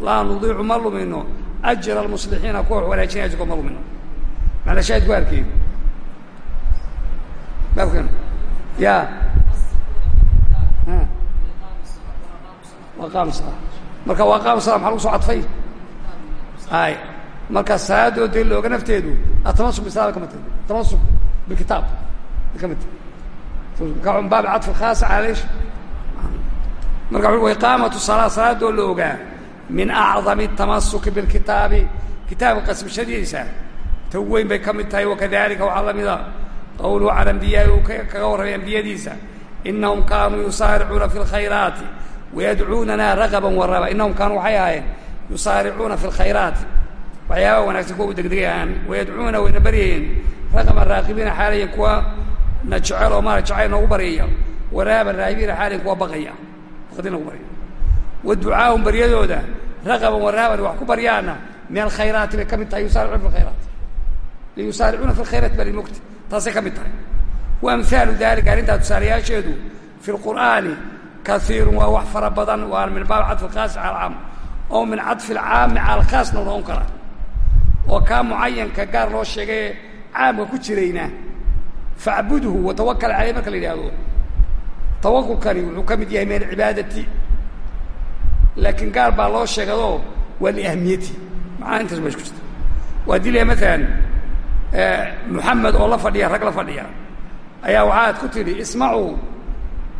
laa nudiicu ma lumino ajra almuslixiina kuwa wax wanaajinaya ajirkood ma lumino maala shaahid ku arkeeyo baabkan ya. Waqaam sala marka waqaam sala maxaa lagu soo cadfay ay marka salaadoo dee looga nafteedu atamasuk bisalaada kama tag atamasuk bilkitaab kama tag marka un baab cadfi khaasa caleesh marka wuxu iqaamatu salaa salaadoo la ogaa min acdami tamasuki bilkitaabi kitaabka qasbashadiisa ta weyn bay ka mid tahay wakadalika waxaa la mida qawluhu cala ambiyaai uu kaga warramay ambiyadiisa inahum kaanuu yusaaricuuna fi lkhayraati wayadcuunana ragaban wa raba. Innahum kaanuu waxay ahaayeen yusaaricuuna fi lkhayraati waxyaabaha wanagsan kuwa u degdegayaan. Wayadcuuna wayna baryayeen. Ragaban raaqibiina xaalayan kuwa na jecel oo maara jacayl noogu baryaya. Waraaban raahibiina xaalayan kuwa baqaya. Baqdi noogu baryaya. Wa ducaahum baryadooda ragaban wa rahaban wax ku baryaana. Min alkhayraati bay ka mid tahay yusaaricuuna fi lkhayraat liyusaaricuuna fi lkhayraati baa limogta taasay ka mid tahay wa amhaalu dalika arrintaa tusaalayaasheedu fi lqur'aani kaiirun waa wax fara badan waa min baab cadfi alkhaasi cala alcaam oo min cadfi alcaami cala alkhaasna u noqon kara oo kaa mucayanka gaar loo sheegay caamka ku jirayna facbudhu watawakal caleyh marka la yidhaahdo tawakulkani wuxuu ka mid yahay min alcibaadati laakiin gaar baa loo sheegadoo waa liahmiyati macnaha intaas ba isku jirta waa dilaya maalan muxamed oo la fadhiya rag la fadhiya ayaa waxaad ku tidhi ismacuu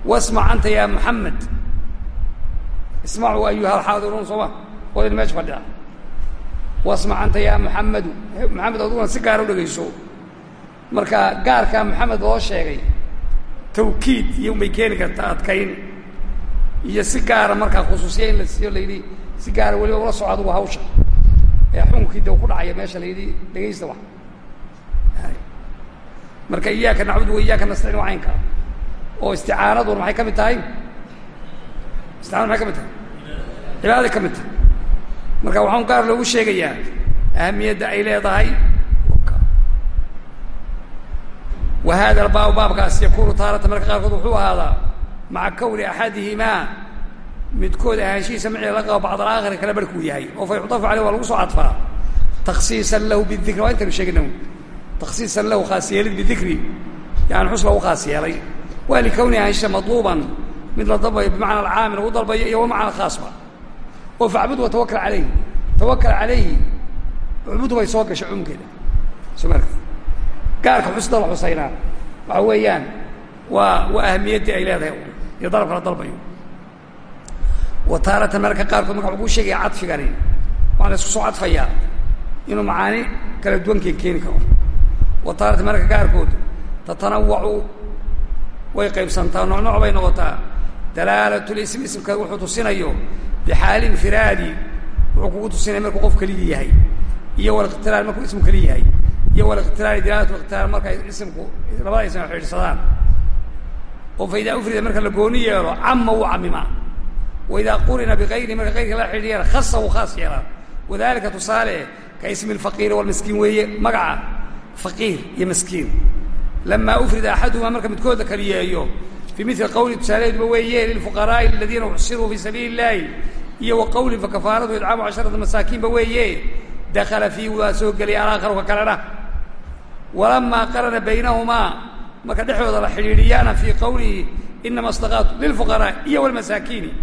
wasmac anta ya muxamed ismacuu ayuha alxaadiruun sooma odin meesha fadhida wasmac anta yaa muxamedu maxamed aduguna si gaara u dhegayso. Marka gaarkaa maxamed loo sheegay tawkiid iyo unbay keeni kartaa adkayn iyo si gaara markaa khusuusiya in la siiyo layidhi si gaara weliba ula soco adugu hawsha. Ee xukunkii de ku dhacaya meesha layidhi dhegaysta wax marka iyaaka nacbudu wa iyaaka nastaciin waa caynka. Oo isticaanaduna maxay ka mid tahay? Isticaanadu maxay ka mid tahay? Cibaaday ka mid tahay. Marka waxaan gaar loogu sheegayaa ahamiyadda ay leedahay. Wa hada albaabu baabkaas yakunu taaratan. Marka qaarkood wuxuu ahaadaa maca kawni axadihimaa midkood ahaanshihiisa macii la qabo bacd alaakhari kale barhkuu yahay. Oo fa yuctafu caleyh waa lagu soo cadfaa taksiisan lahu bidikri waa intaynu sheegina taksiisan lahu khaas yeelid bidikri yani xus lagu khaas yeelay waa likawni ahaanshiisa madluuban mid la dalbayo bimacna alcaami lagu dalbayo iyo wa macna alkhaasba oo facbud wa tawakal calayhi tawakal calayhi cubudu bay soo gashay cumumkeeda soo marka gaarka xusda la xusaynaa waxa weeyaan waa waa ahamiyaddii ay leedahay iyo dalabka la dalbayo wa taaratan mararka qaarkood marka wuxuu kuu sheegaya cadfigani waxaa la isku soo cadfayaa inuu macaani kala duwankeen keeni karo wa mararka qaarkood tatanawacu way qaybsantaa nooc nooc bay noqotaa. Dalaalat lism ismka wuxuu tusinayo bixaali infiraadi wuxuu kugu tusinaya markuu qof keligi yahay iyo walikhtilaal markuu ismu keli yahay iyo walikhtilaali dalaalat ikhtilaal markay ismku labada ism xidhiidhsadaan oo fa idaa ufrida marka la gooni yeelo cama wuu camimaa wa qurina bikayri marka kayrka la xidhiidhiyana khasa wuu khaas yeelaa wadalika tusaale ka ismi lfaqiiri walmiskiin weeye magaca faqiir iyo miskiin. Lamaa ufrida axaduhumaa marka midkood la kaliyeeyo fii mili qawli tusaalaheeduba weeye lilfuqaraa'i aladiina uxsiruu fii sabiili illaahi iyo wa qawlin fakafaaratu idcaamu casharata masaakiinba weeye dakala fiihi waa soo gelaya alaakharu ka kalena walamaa qarana baynahumaa marka dhexdooda la xidhiidhiyaana fii qawlihi inama asdaqaatu lilfuqaraa iyo walmasaakiini.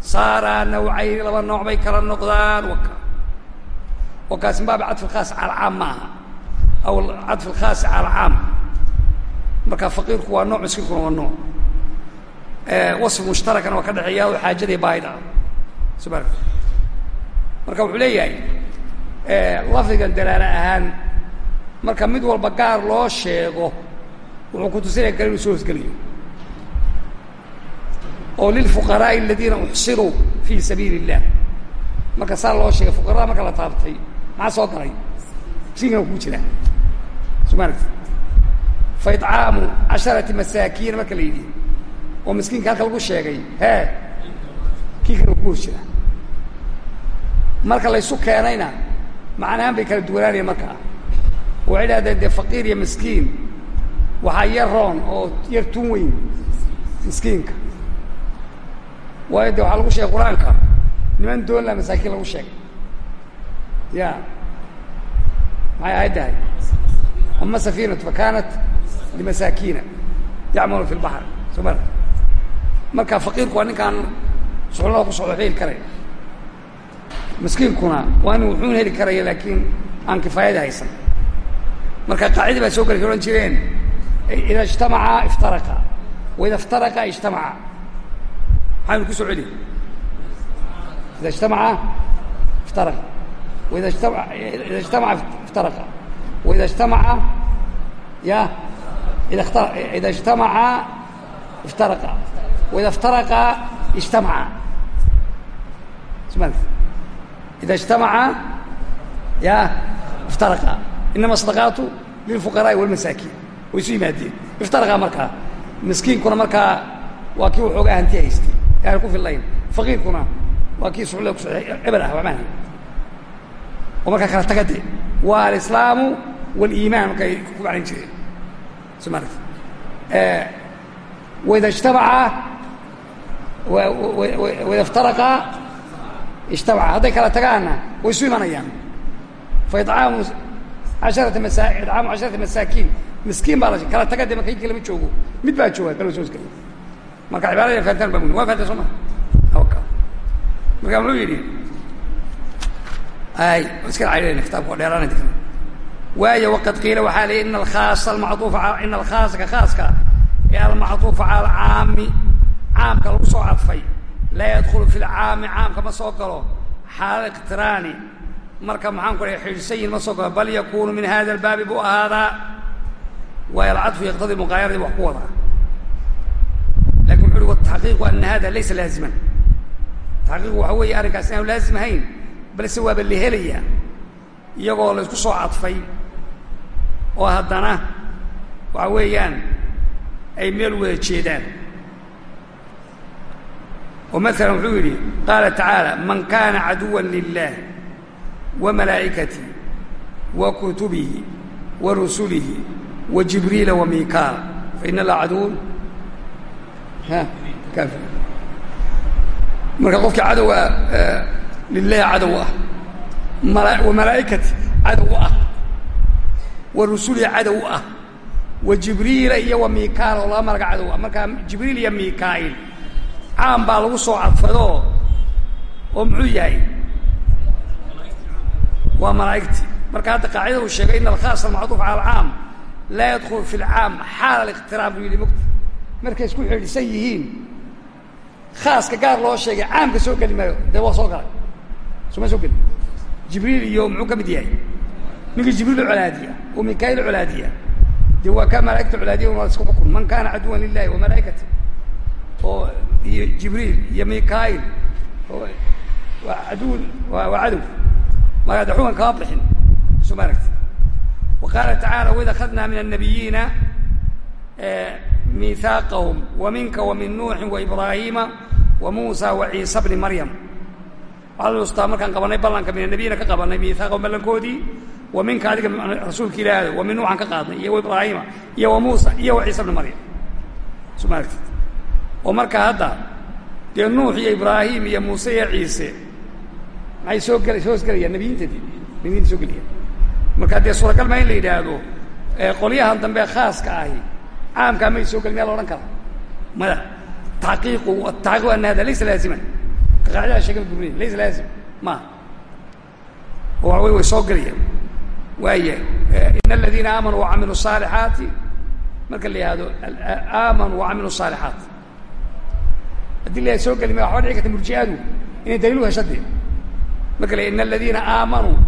Saaraa nawcayni laba nooc bay kala noqdaan oo kaasi min baabi cadfi lkhaas cala caam ma aha aw cadfi lkhaasi cala caam marka faqiirku waa nooc miskiinkuna waa nooc wasfi mushtarakana waa ka dhexeeya oo xaajadii baahid ah sumar marka wuxuu leeyahay lafdigan dalaala ahaan marka mid walba gaar loo sheego wuxuu ku tusinaya kale inuu soo hosgeliyo oo lilfuqaraa'i aladiina uxsiruu fii sabiili illah marka saa loo sheegay fuqarada marka la taabtay maxaa soo galay miskiinkana kuu jiraa sumaaragti fa idcaamu casharati masaakiin marka la yidhi oo miskiinka halka lagu sheegay hee kii kana ku hoos jiraa marka laysu keenayna macnahaan bay kala duwanaanaya markaa waxay idhahdeen dee faqiir iyo miskiin waxaa yar roon oo yar tun weyn miskiinka waayo de waxaa lagu sheegay qur'aanka niman doonla masaakiin lagu sheegay ya maxay ahayd ama safiinatu fa kaanat limasaakiina yacmalu fi lbaxr soo mara marka faqiirku waa ninkaan suxullada ku socdo xili karaya miskiinkuna waa inu wuxuun heli karaya laakiin aan kifaayada haysan marka qaacidii baa soo geli odhan jireen ida ijtamaca iftaraqa wa ida iftaraqa ijtamaca maxaynu ku soo celi ida ijtamaca iftaraqa waida ida ijtamaca iftaraqa waida ijtamaca ya ida ta ida ijtamaca iftaraqa waida iftaraqa ijtamaca sma ida ijtamaca ya iftaraqa inama sadaqaatu lilfuqaraa'i walmasaakiin way isu yimaadeen iftaraqa markaa miskiinkuna markaa waa kii waxoogaa hanti haystay e aan ku fillayn faqiirkuna waa kii suxullada ku socday eber ah oo waliimaan markay ku macnan jireen so maarata waida ijtamaca waida iftaraqa ijtamaca hadday kala tagaanna way isu imanayaan fa idcaamu casharata masa idcaamu casharata masaakiin. Miskiin baa la kala taga de marka inki lama joogo. Mid baa jooga kala soo isgeliya marka cibaadada fahantaan baa muhiim waa fahanteen soo ma. Marka muxuu yidhi? Ay iska caydhayna kitaabka waa dheeraanay waayo waqad qiila waxaa la ina alkhaasa almacduufa ina alkhaasa ka khaaska ee almacduufa cala alcaami caamka lagu soo cadfay laa yadkulu fi lcaami caamka ma soo galo xaalal iqtiraani marka maxaan ku dhahay xidhiidhsan yihiin ma soo galo bal yakuunu min hada albaabi buu ahaadaa. Waayo alcadfu yaqtadii muqaayaradii wax ku wadaa laakiin wuxu uhi wataxqiiqu ana hada laysa laaziman. Taxqiiqu waxa weeye arrinkaas inaanu laazim ahayn balse waaba la helayaa iyagoo la isku soo cadfay oo haddana waxa weeyaan ay meel wada jeedaan. Oo maala wuxuu yidhi qaala tacaala man kana caduwa lilah wa malaa'ikatihi wa kutubihi wa rusulihi wa jibriila wa mikaal faina allaha caduwun. Marka qofkii cadowa lilahi cadow ah wa malaa'ikati cadow ah wa rusulihi cadow ah. Wa jibriila iyo wa mikaal oo laba malaga cadow ah. Markaa jibriil iyo mikaa'il caam baa lagu soo cadfadoo oo muxuu yahay? Waa malaa'igti. Marka hadda qaacida uu sheegay ina alkhaas almacduuf cala alcaam laa yadkulu fi lcaam xaala aliqtiraam buu yidhi mugta markay isku xidhisan yihiin khaaska gaar loo sheegay caamka soo geli maayo. Dee waa soo galay. Suma soo geli? Jibriil iyo muxuu ka mid yahay ninkii jibriil colaadiya oo mikail colaadiya. Dee waa kaa malaa'igta colaadiya waa isku xukun. Man kana caduwan lilahi wa malaa'ikati. Oo iyo jibriil iyo mikail waa caduw waa cadow. Markaa de xukan kama bixin soo ma aragti wa qaala tacaala waid akhadnaa min annabiyiina miihaaqahum wa minka wa min nuuxin wa ibraahiima wa muusa wa ciisa bni maryam. Waxaa la ustaa markaan qabanay ballanka min anabiyina ka qabanay miihaaqahum ballankoodii wa minka adiga rasuulka ilaahdo wa min nuuxan ka qaadnay iyo wa ibraahiima iyo wa muusa iyo wa ciisa bni maryam. Soo ma aragti oo markaa hadda dee nuux iyo ibraahim iyo muuse iyo ciise maxay soo gel soo hosgelayaan nebiyintadii nebiyinta soo gelaya markaa dee suuragal maa in la yidhaahdo qolyahan dambe khaaska ahi caamkaa may soo gelin miyaa la odhan kara maya taqiiqu ataqiiqu ana hada laysa laaziman ka qaacidada sheegay burniya laysa laazim maaha oo waxa wey way soo gelayaan waaya eh, in aladiina aamanuu wacamiluu saalixaati marka la yihahdo aamanuu wacamilu saalixaat haddii la soo gelima waxba dhici karta murji'adu inay daliil u hesha marka la in aladiina aamanuu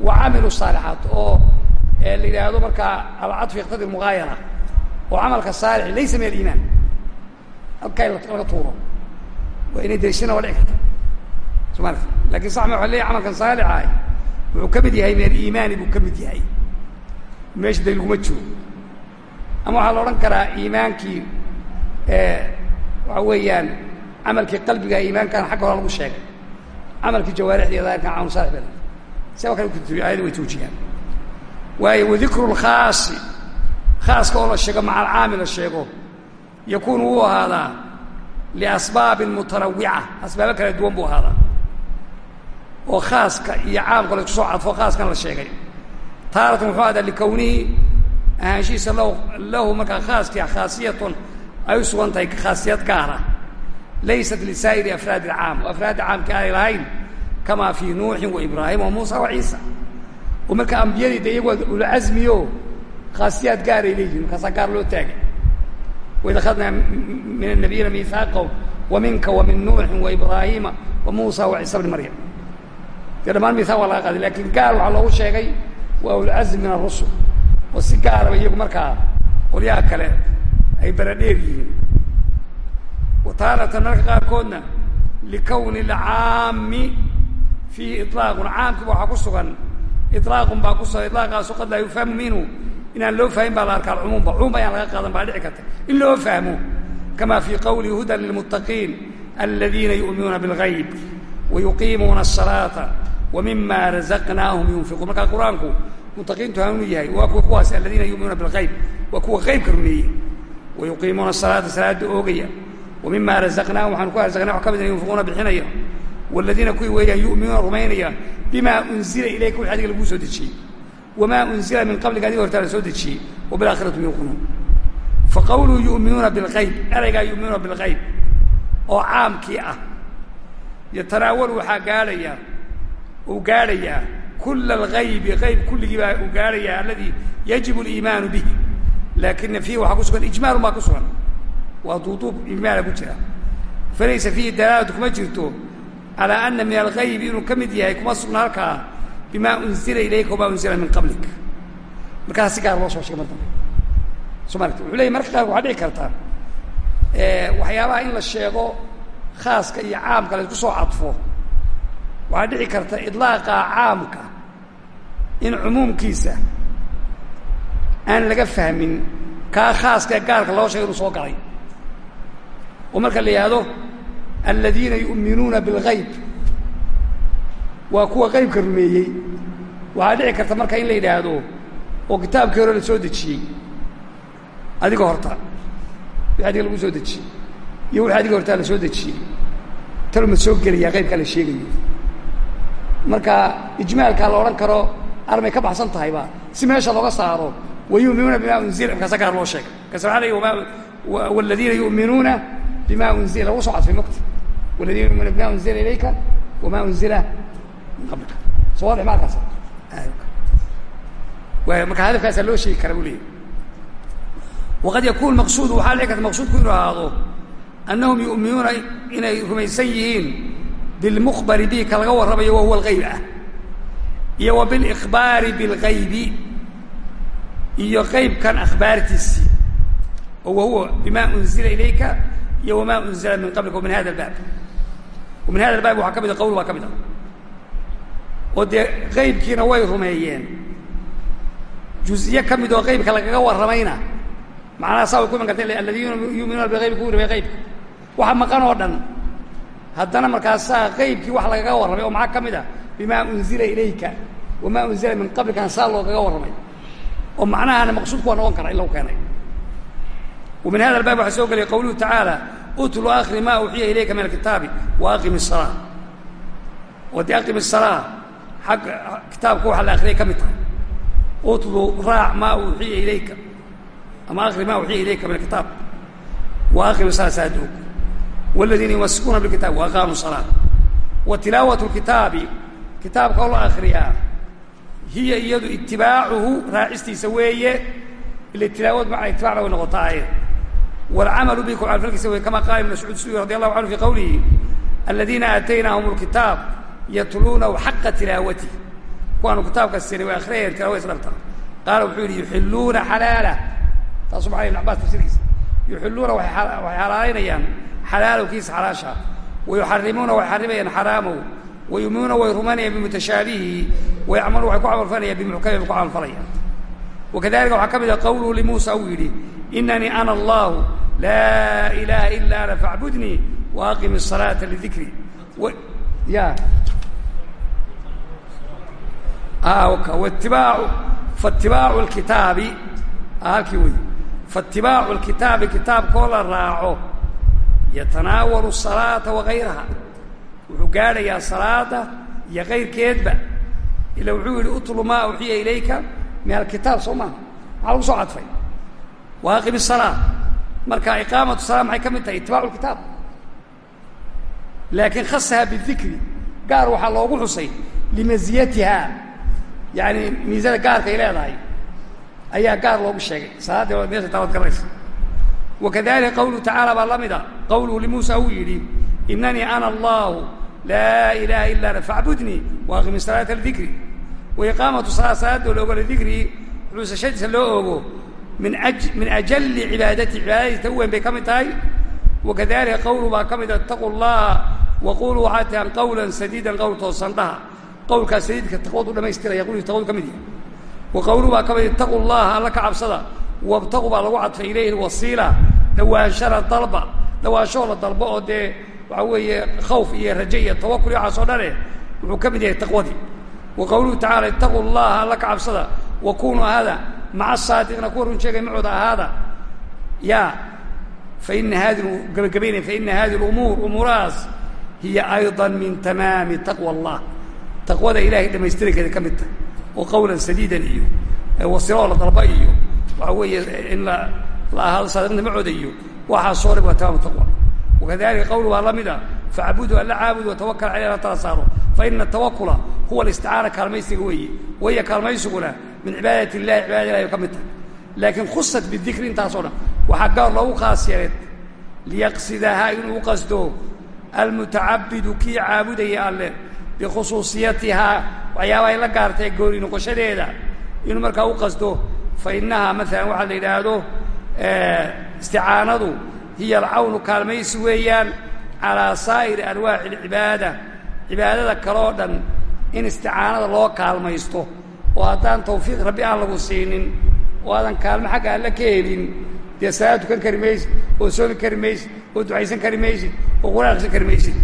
wacamiluu saalixaat oo eh, la yidhaahdo markaa alcadfu yaqtadi mugaayara oo camalka saalix laysa min aliimaan halkaa laga tuuro. Waa inay daliishana waa dhici karta soo maarta laakiin sax ma waa leey camalkan saalixaah wuxuu ka mid yahay min aliimaani buu ka mid yahay. Meesha daliil kuma jiro. Ama waxaa la odhan karaa iimaankii waxa weeyaan camalkii qalbiga iimaankan xagga hore lagu sheegay. Camalkii jawaarixdeeda kan camal saalix baa kuturiy ayada way tuujiyaan. Waayo wadikru lkhaasi khaaska oo la sheego maca la sheego yakuunu wuu ahaadaa liasbaabin mutanawica. Asbaabo kala duwan buu ahaadaa oo khaaska iyo caamka la isku soo cadfo khaaskan la sheegay. Taaratan wuxuu ahaadaa likownihi ahaanshihiisa lahu lahu markaa khaaskii khaasiyatun ay u sugan tahay khaasiyad gaara laysat lisaa'iri afraadi alcaam oo caamka aanay lahayn kamaa fii nuuxin wa ibraahima wa muusa wa ciisa. Oo marka ambiyadii de iyagu ulcasmiyo khaasiyaad gaaray leeyihiin markaasaa gaar loo taagay. Waid akhadnaa min anabiyina miihaaqahum wa minka wa min nuuxin wa ibraahiima wa muusa wa ciisa bni maryam dee dhammaan mihaaq waa laga qaaday laakiin gaar waxaa loogu sheegay waa ulcazm min arusul oo si gaaraba iyagu markaa qolyaha kale ay baradheer yihiin. Wa marka qaarkoodna likowni alcaami fiihi iطlaaqun caamkiiba waxaa ku sugan ilaaqun baa ku sugan ilaaqaasu qad laa yufhamu minhu. Inaan loo fahmin baa la arkaa alcumuumba cumuum ayaan laga qaadan baa dhici karta. In loo fahmo kama fii qawlihi hudan lilmuttaqiin aladiina yu'minuuna biاlgayb wayuqiimuuna asalaata wamima razaqnaahum yunfiquun markaa qur'aanku mutaqiintu hanuunu yahay waa kuwa kuwaas aladiina yuminuuna bilqayb waa kuwa qaybka rumeeyey. wayuqiimuuna asalaata salaada oogaya. wamima razaqnaahum waxaanu ku arzaqna wax ka mida ah yunfiquuna bixinaya. wladiina kuwii weeyaan yu'minuuna rumaynaya bimaa unzila ilayka wixi adiga laguu soo dejiyey. wamaa unzila min qablika adiga hortaa la soo dejiyey. wa bilaakhirati hum yuuqinuun fa qawluu yu'minuuna bilqayb eraygaa yu'minuuna bilqayb oo caamkii ah yatanaawalu waxaa gaadhaya uu gaadhayaa kula algaybi qayb kulligii baa uu gaadhayaa alladii yajibu aliimaanu bihi. Laakina fiihi waxaa ku sugan ijmaalun baa ku sugan. Waa duuduub ijmaala ku jira. Falaysa fiihi dalaalatu kuma jirto calaa ana min algaybi inuu ka mid yahay kuma sugna halkaa bimaa unzila ilayka wamaa unzila min qablik. Markaas si gaar loo soo sheegay mar soo maaragti wuxuu leeyay marka qaarka waxaa dhici karta waxyaabaha in la sheego khaaska iyo caamka la isku soo cadfo. Waxaa dhici karta idlaaqa caamka in cumuumkiisa aan laga fahmin kaa khaaska ee gaarka loo sheegay inuu soo galay. Oo marka la yidhaahdo aladiina yu'minuuna bilgayb waa kuwa qaybka rumeeyey. Waxaa dhici karta marka in la yidhaahdo oo kitaabkii hore la soo dejiyey. Adiga horta adiga lagu soo dejiyey iyo wixi adiga hortaa la soo dejiyey. Talo ma soo gelayaa qaybkaa la sheegayo. Marka ijmaalkaa la odhan karo armay ka baxsan tahayba si meesha looga saaro wayuminuuna bima unzila markaasa gaar loo sheegay. Markaas waxaa lay waladiina yu'minuuna bima unzila lagu soo cadfay mogta waladiina yuminuuna bima unzila ilayka wama unzila min qablika soo waadix maalkaas marka hadafkaasaa loo sheegi kara buu leeyahy waqad yakun maqsuudu waxaa dhici karta maqsuudku inuu ahaado annahum yu'minuuna inay rumaysan yihiin bilmukhbari bihi ka laga warramayo wa huwa algayb ah iyo wa bilikhbaari bilgaybi iyo qaybkan akhbaartiisii oo wa huwa bima unzila ilayka iyo wama unzila min qablika min hada albaab min hada albaab waxaa ka mid a qawl baa ka mid ah oo dee qaybkiina way rumeeyeen juziye ka mid oo qaybka lagaga warramayna macnaha saa way ku iman karta aladiina yuuminuuna bilgaybi kuwii rumey qaybka waxa maqan oo dhan haddana markaasaa qaybkii wax lagaga warramay oo maxaa ka mid a bima unzila ilayka wama unzila min qablikan saa loogaga warramay oo macnahana maqsuudku waa noqon kara in lagu keenay wa min hada albaab waxaa soo gelaya qawluhu tacaala utlu akri ma uxiya ilayka min alkitaabi wa aqim الsalaa oo dee aqim الsalaa xagga kitaabka waxa la akriyay ka mid tahay utlu raac ma uxiya ilayka ama akri ma uxiya ilayka min alkitaab wa aqim الsalaa saadoog والذiina yumasikuuna bاkitaab وaqaamuu الصلاة wa tilaawaة الkitaabi kitaabka oo la akriyaa hiya iyadu itibaacuhu raacistiisa weeye ila tilaawad macna itibacna way noqotaaye wاlcamalu bi kucalfalkiisa wey kama qaala ibn mascuud sudi radi allahu canhu fi qawlihi aladiina aataynaahum اlkitaab yatluunahu xaqa tilaawatih kuwaanu kitaabka siinay way akriyayeen tilawada isdhabta qaala wuxuu yihi yuxiluuna xalaalah taasu maaa ibn cabas tafsirkiisa yuxiluuna waxay xalaalaynayaan xalaalowkiisa xalaasha. Wayuxarimuuna way xarimayaan xaraamow. Wayuminuuna way rumanayaan bimutashaabihi. Wayacmaluun waxay ku camalfalayaan bimuxkami bay ku camalfalayaan. Wakadalika waxaa ka mid a qawluhu limuusa uu yidhi inanii ana allahu laa ilaha ila ana faacbudnii waaqim الsalaata lidikri. Ya. Wtibaacu faatibaacu lkitaabi. Halkii wey faatibaacu lkitaabi kitaabkoo la raaco yatanaawalu salaata wagayraha wuxuu gaadhayaa salaada iyo kayrkeedba ila wuxuu yidhi utlu maa uxiya ilayka min alkitaab soo maha maxaa lagu soo cadfay. Waaqim الsalaa marka iqaamatu salaa maxay ka mid tahay? Itibaacu lkitaab laakiin khasaha bidikri gaar waxaa loogu xusay limaziyatiha. Yani miisada gaarka ay leedahay ayaa gaar loogu sheegay. Salaaddii waa meesha taabad garanaysa wakadalika qawluhu tacaala baa la mida qawluhu limuusa uu yidhi inanii ana allahu laa ilaha ila ana faacbudnii waaqim salaata lidikri wa iqaamatu salaa salaadoo la ogo lidikri xuusashadiisa loo ogo min ajali cibaadati cibaadadiisa u weyn bay ka mid tahay wakadalika qawluhu baa ka mida itaquu llaha waquluu waxaa tihaan qawla sadiidan qowl toosan dhaha qawlkaas sadiidka taqwadu dhamaystiraya qulkii taqwadu ka mid yahay wa qawluhu baa ka mid itaquu llaha alla ka cabsada wabtaqu baa lagu cadfay ilayhi lwasiila dhawaanshana dalba dhawaanshoo la dalbo oo dee waxaa weeye khawf iyo raje iyo tawakul iyo waxaas oo dhane wuxuu ka mid yahay taqwadii. Wa qawluhu tacala itaquu llaha alla ka cabsada wa kunuu ahaada maca saadiqna kuwa run sheegay macooda ahaada ya faina hadi gabagabaynaya faina hadi lumuur umuurahaas hiya ayضa min tamaami taqwa allah taqwada ilahay dhamaystirankeeda ka mid tahay oo qawlan sadiidan iyo wasiloo la dalba iyo waxaa weeye in la ahaado saadiqnta macooda iyo waxaasoo dhan waa tamaamu taqwa. Wakadalika qawlu waa la mid a facbudu alla caabud watawakal caleyh ala tala saaro faina atawakula huwa alisticaana kaalmaysiga weeye. Waya kaalmaysiguna min cibaadat illahi cibaadada ilahi ka mid tahay laakiin khusat bidikri intaasoo dhan waxaa gaar loogu khaas yeeleen liyaqsidahaa inuu qasdo almutacabidu kii caabudaya alle bikhusuusiyatihaa. Waxyaabahay la fa innahaa maalan waxaa la yidhaahdo isticaanadu hiya alcawnu kaalmaysi weeyaan calaa saa'iri anwaaci alcibaada. Cibaadada kaloo dhan in isticaanada loo kaalmaysto. Oo haddaan tawfiiq rabbi aan lagu siinin. Oo aadan kaalmo xagga alle ka helin dee salaad tukan kari maysid oo soomi kari maysid oo ducaysan kari maysid oo quraan akrisan kari maysid.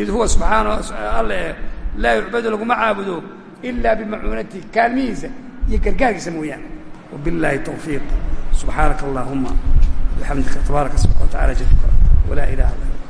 Id huwa subxaana alle laa yucbadu laguma caabudo ilaa bimacuunatihi kaalmihiisa iyo gargaarkiisa mooyaane tawfiiq subxaanaka allahuma bixamdika tabaaraka subxana wa tacala jadka walaa ilaha illa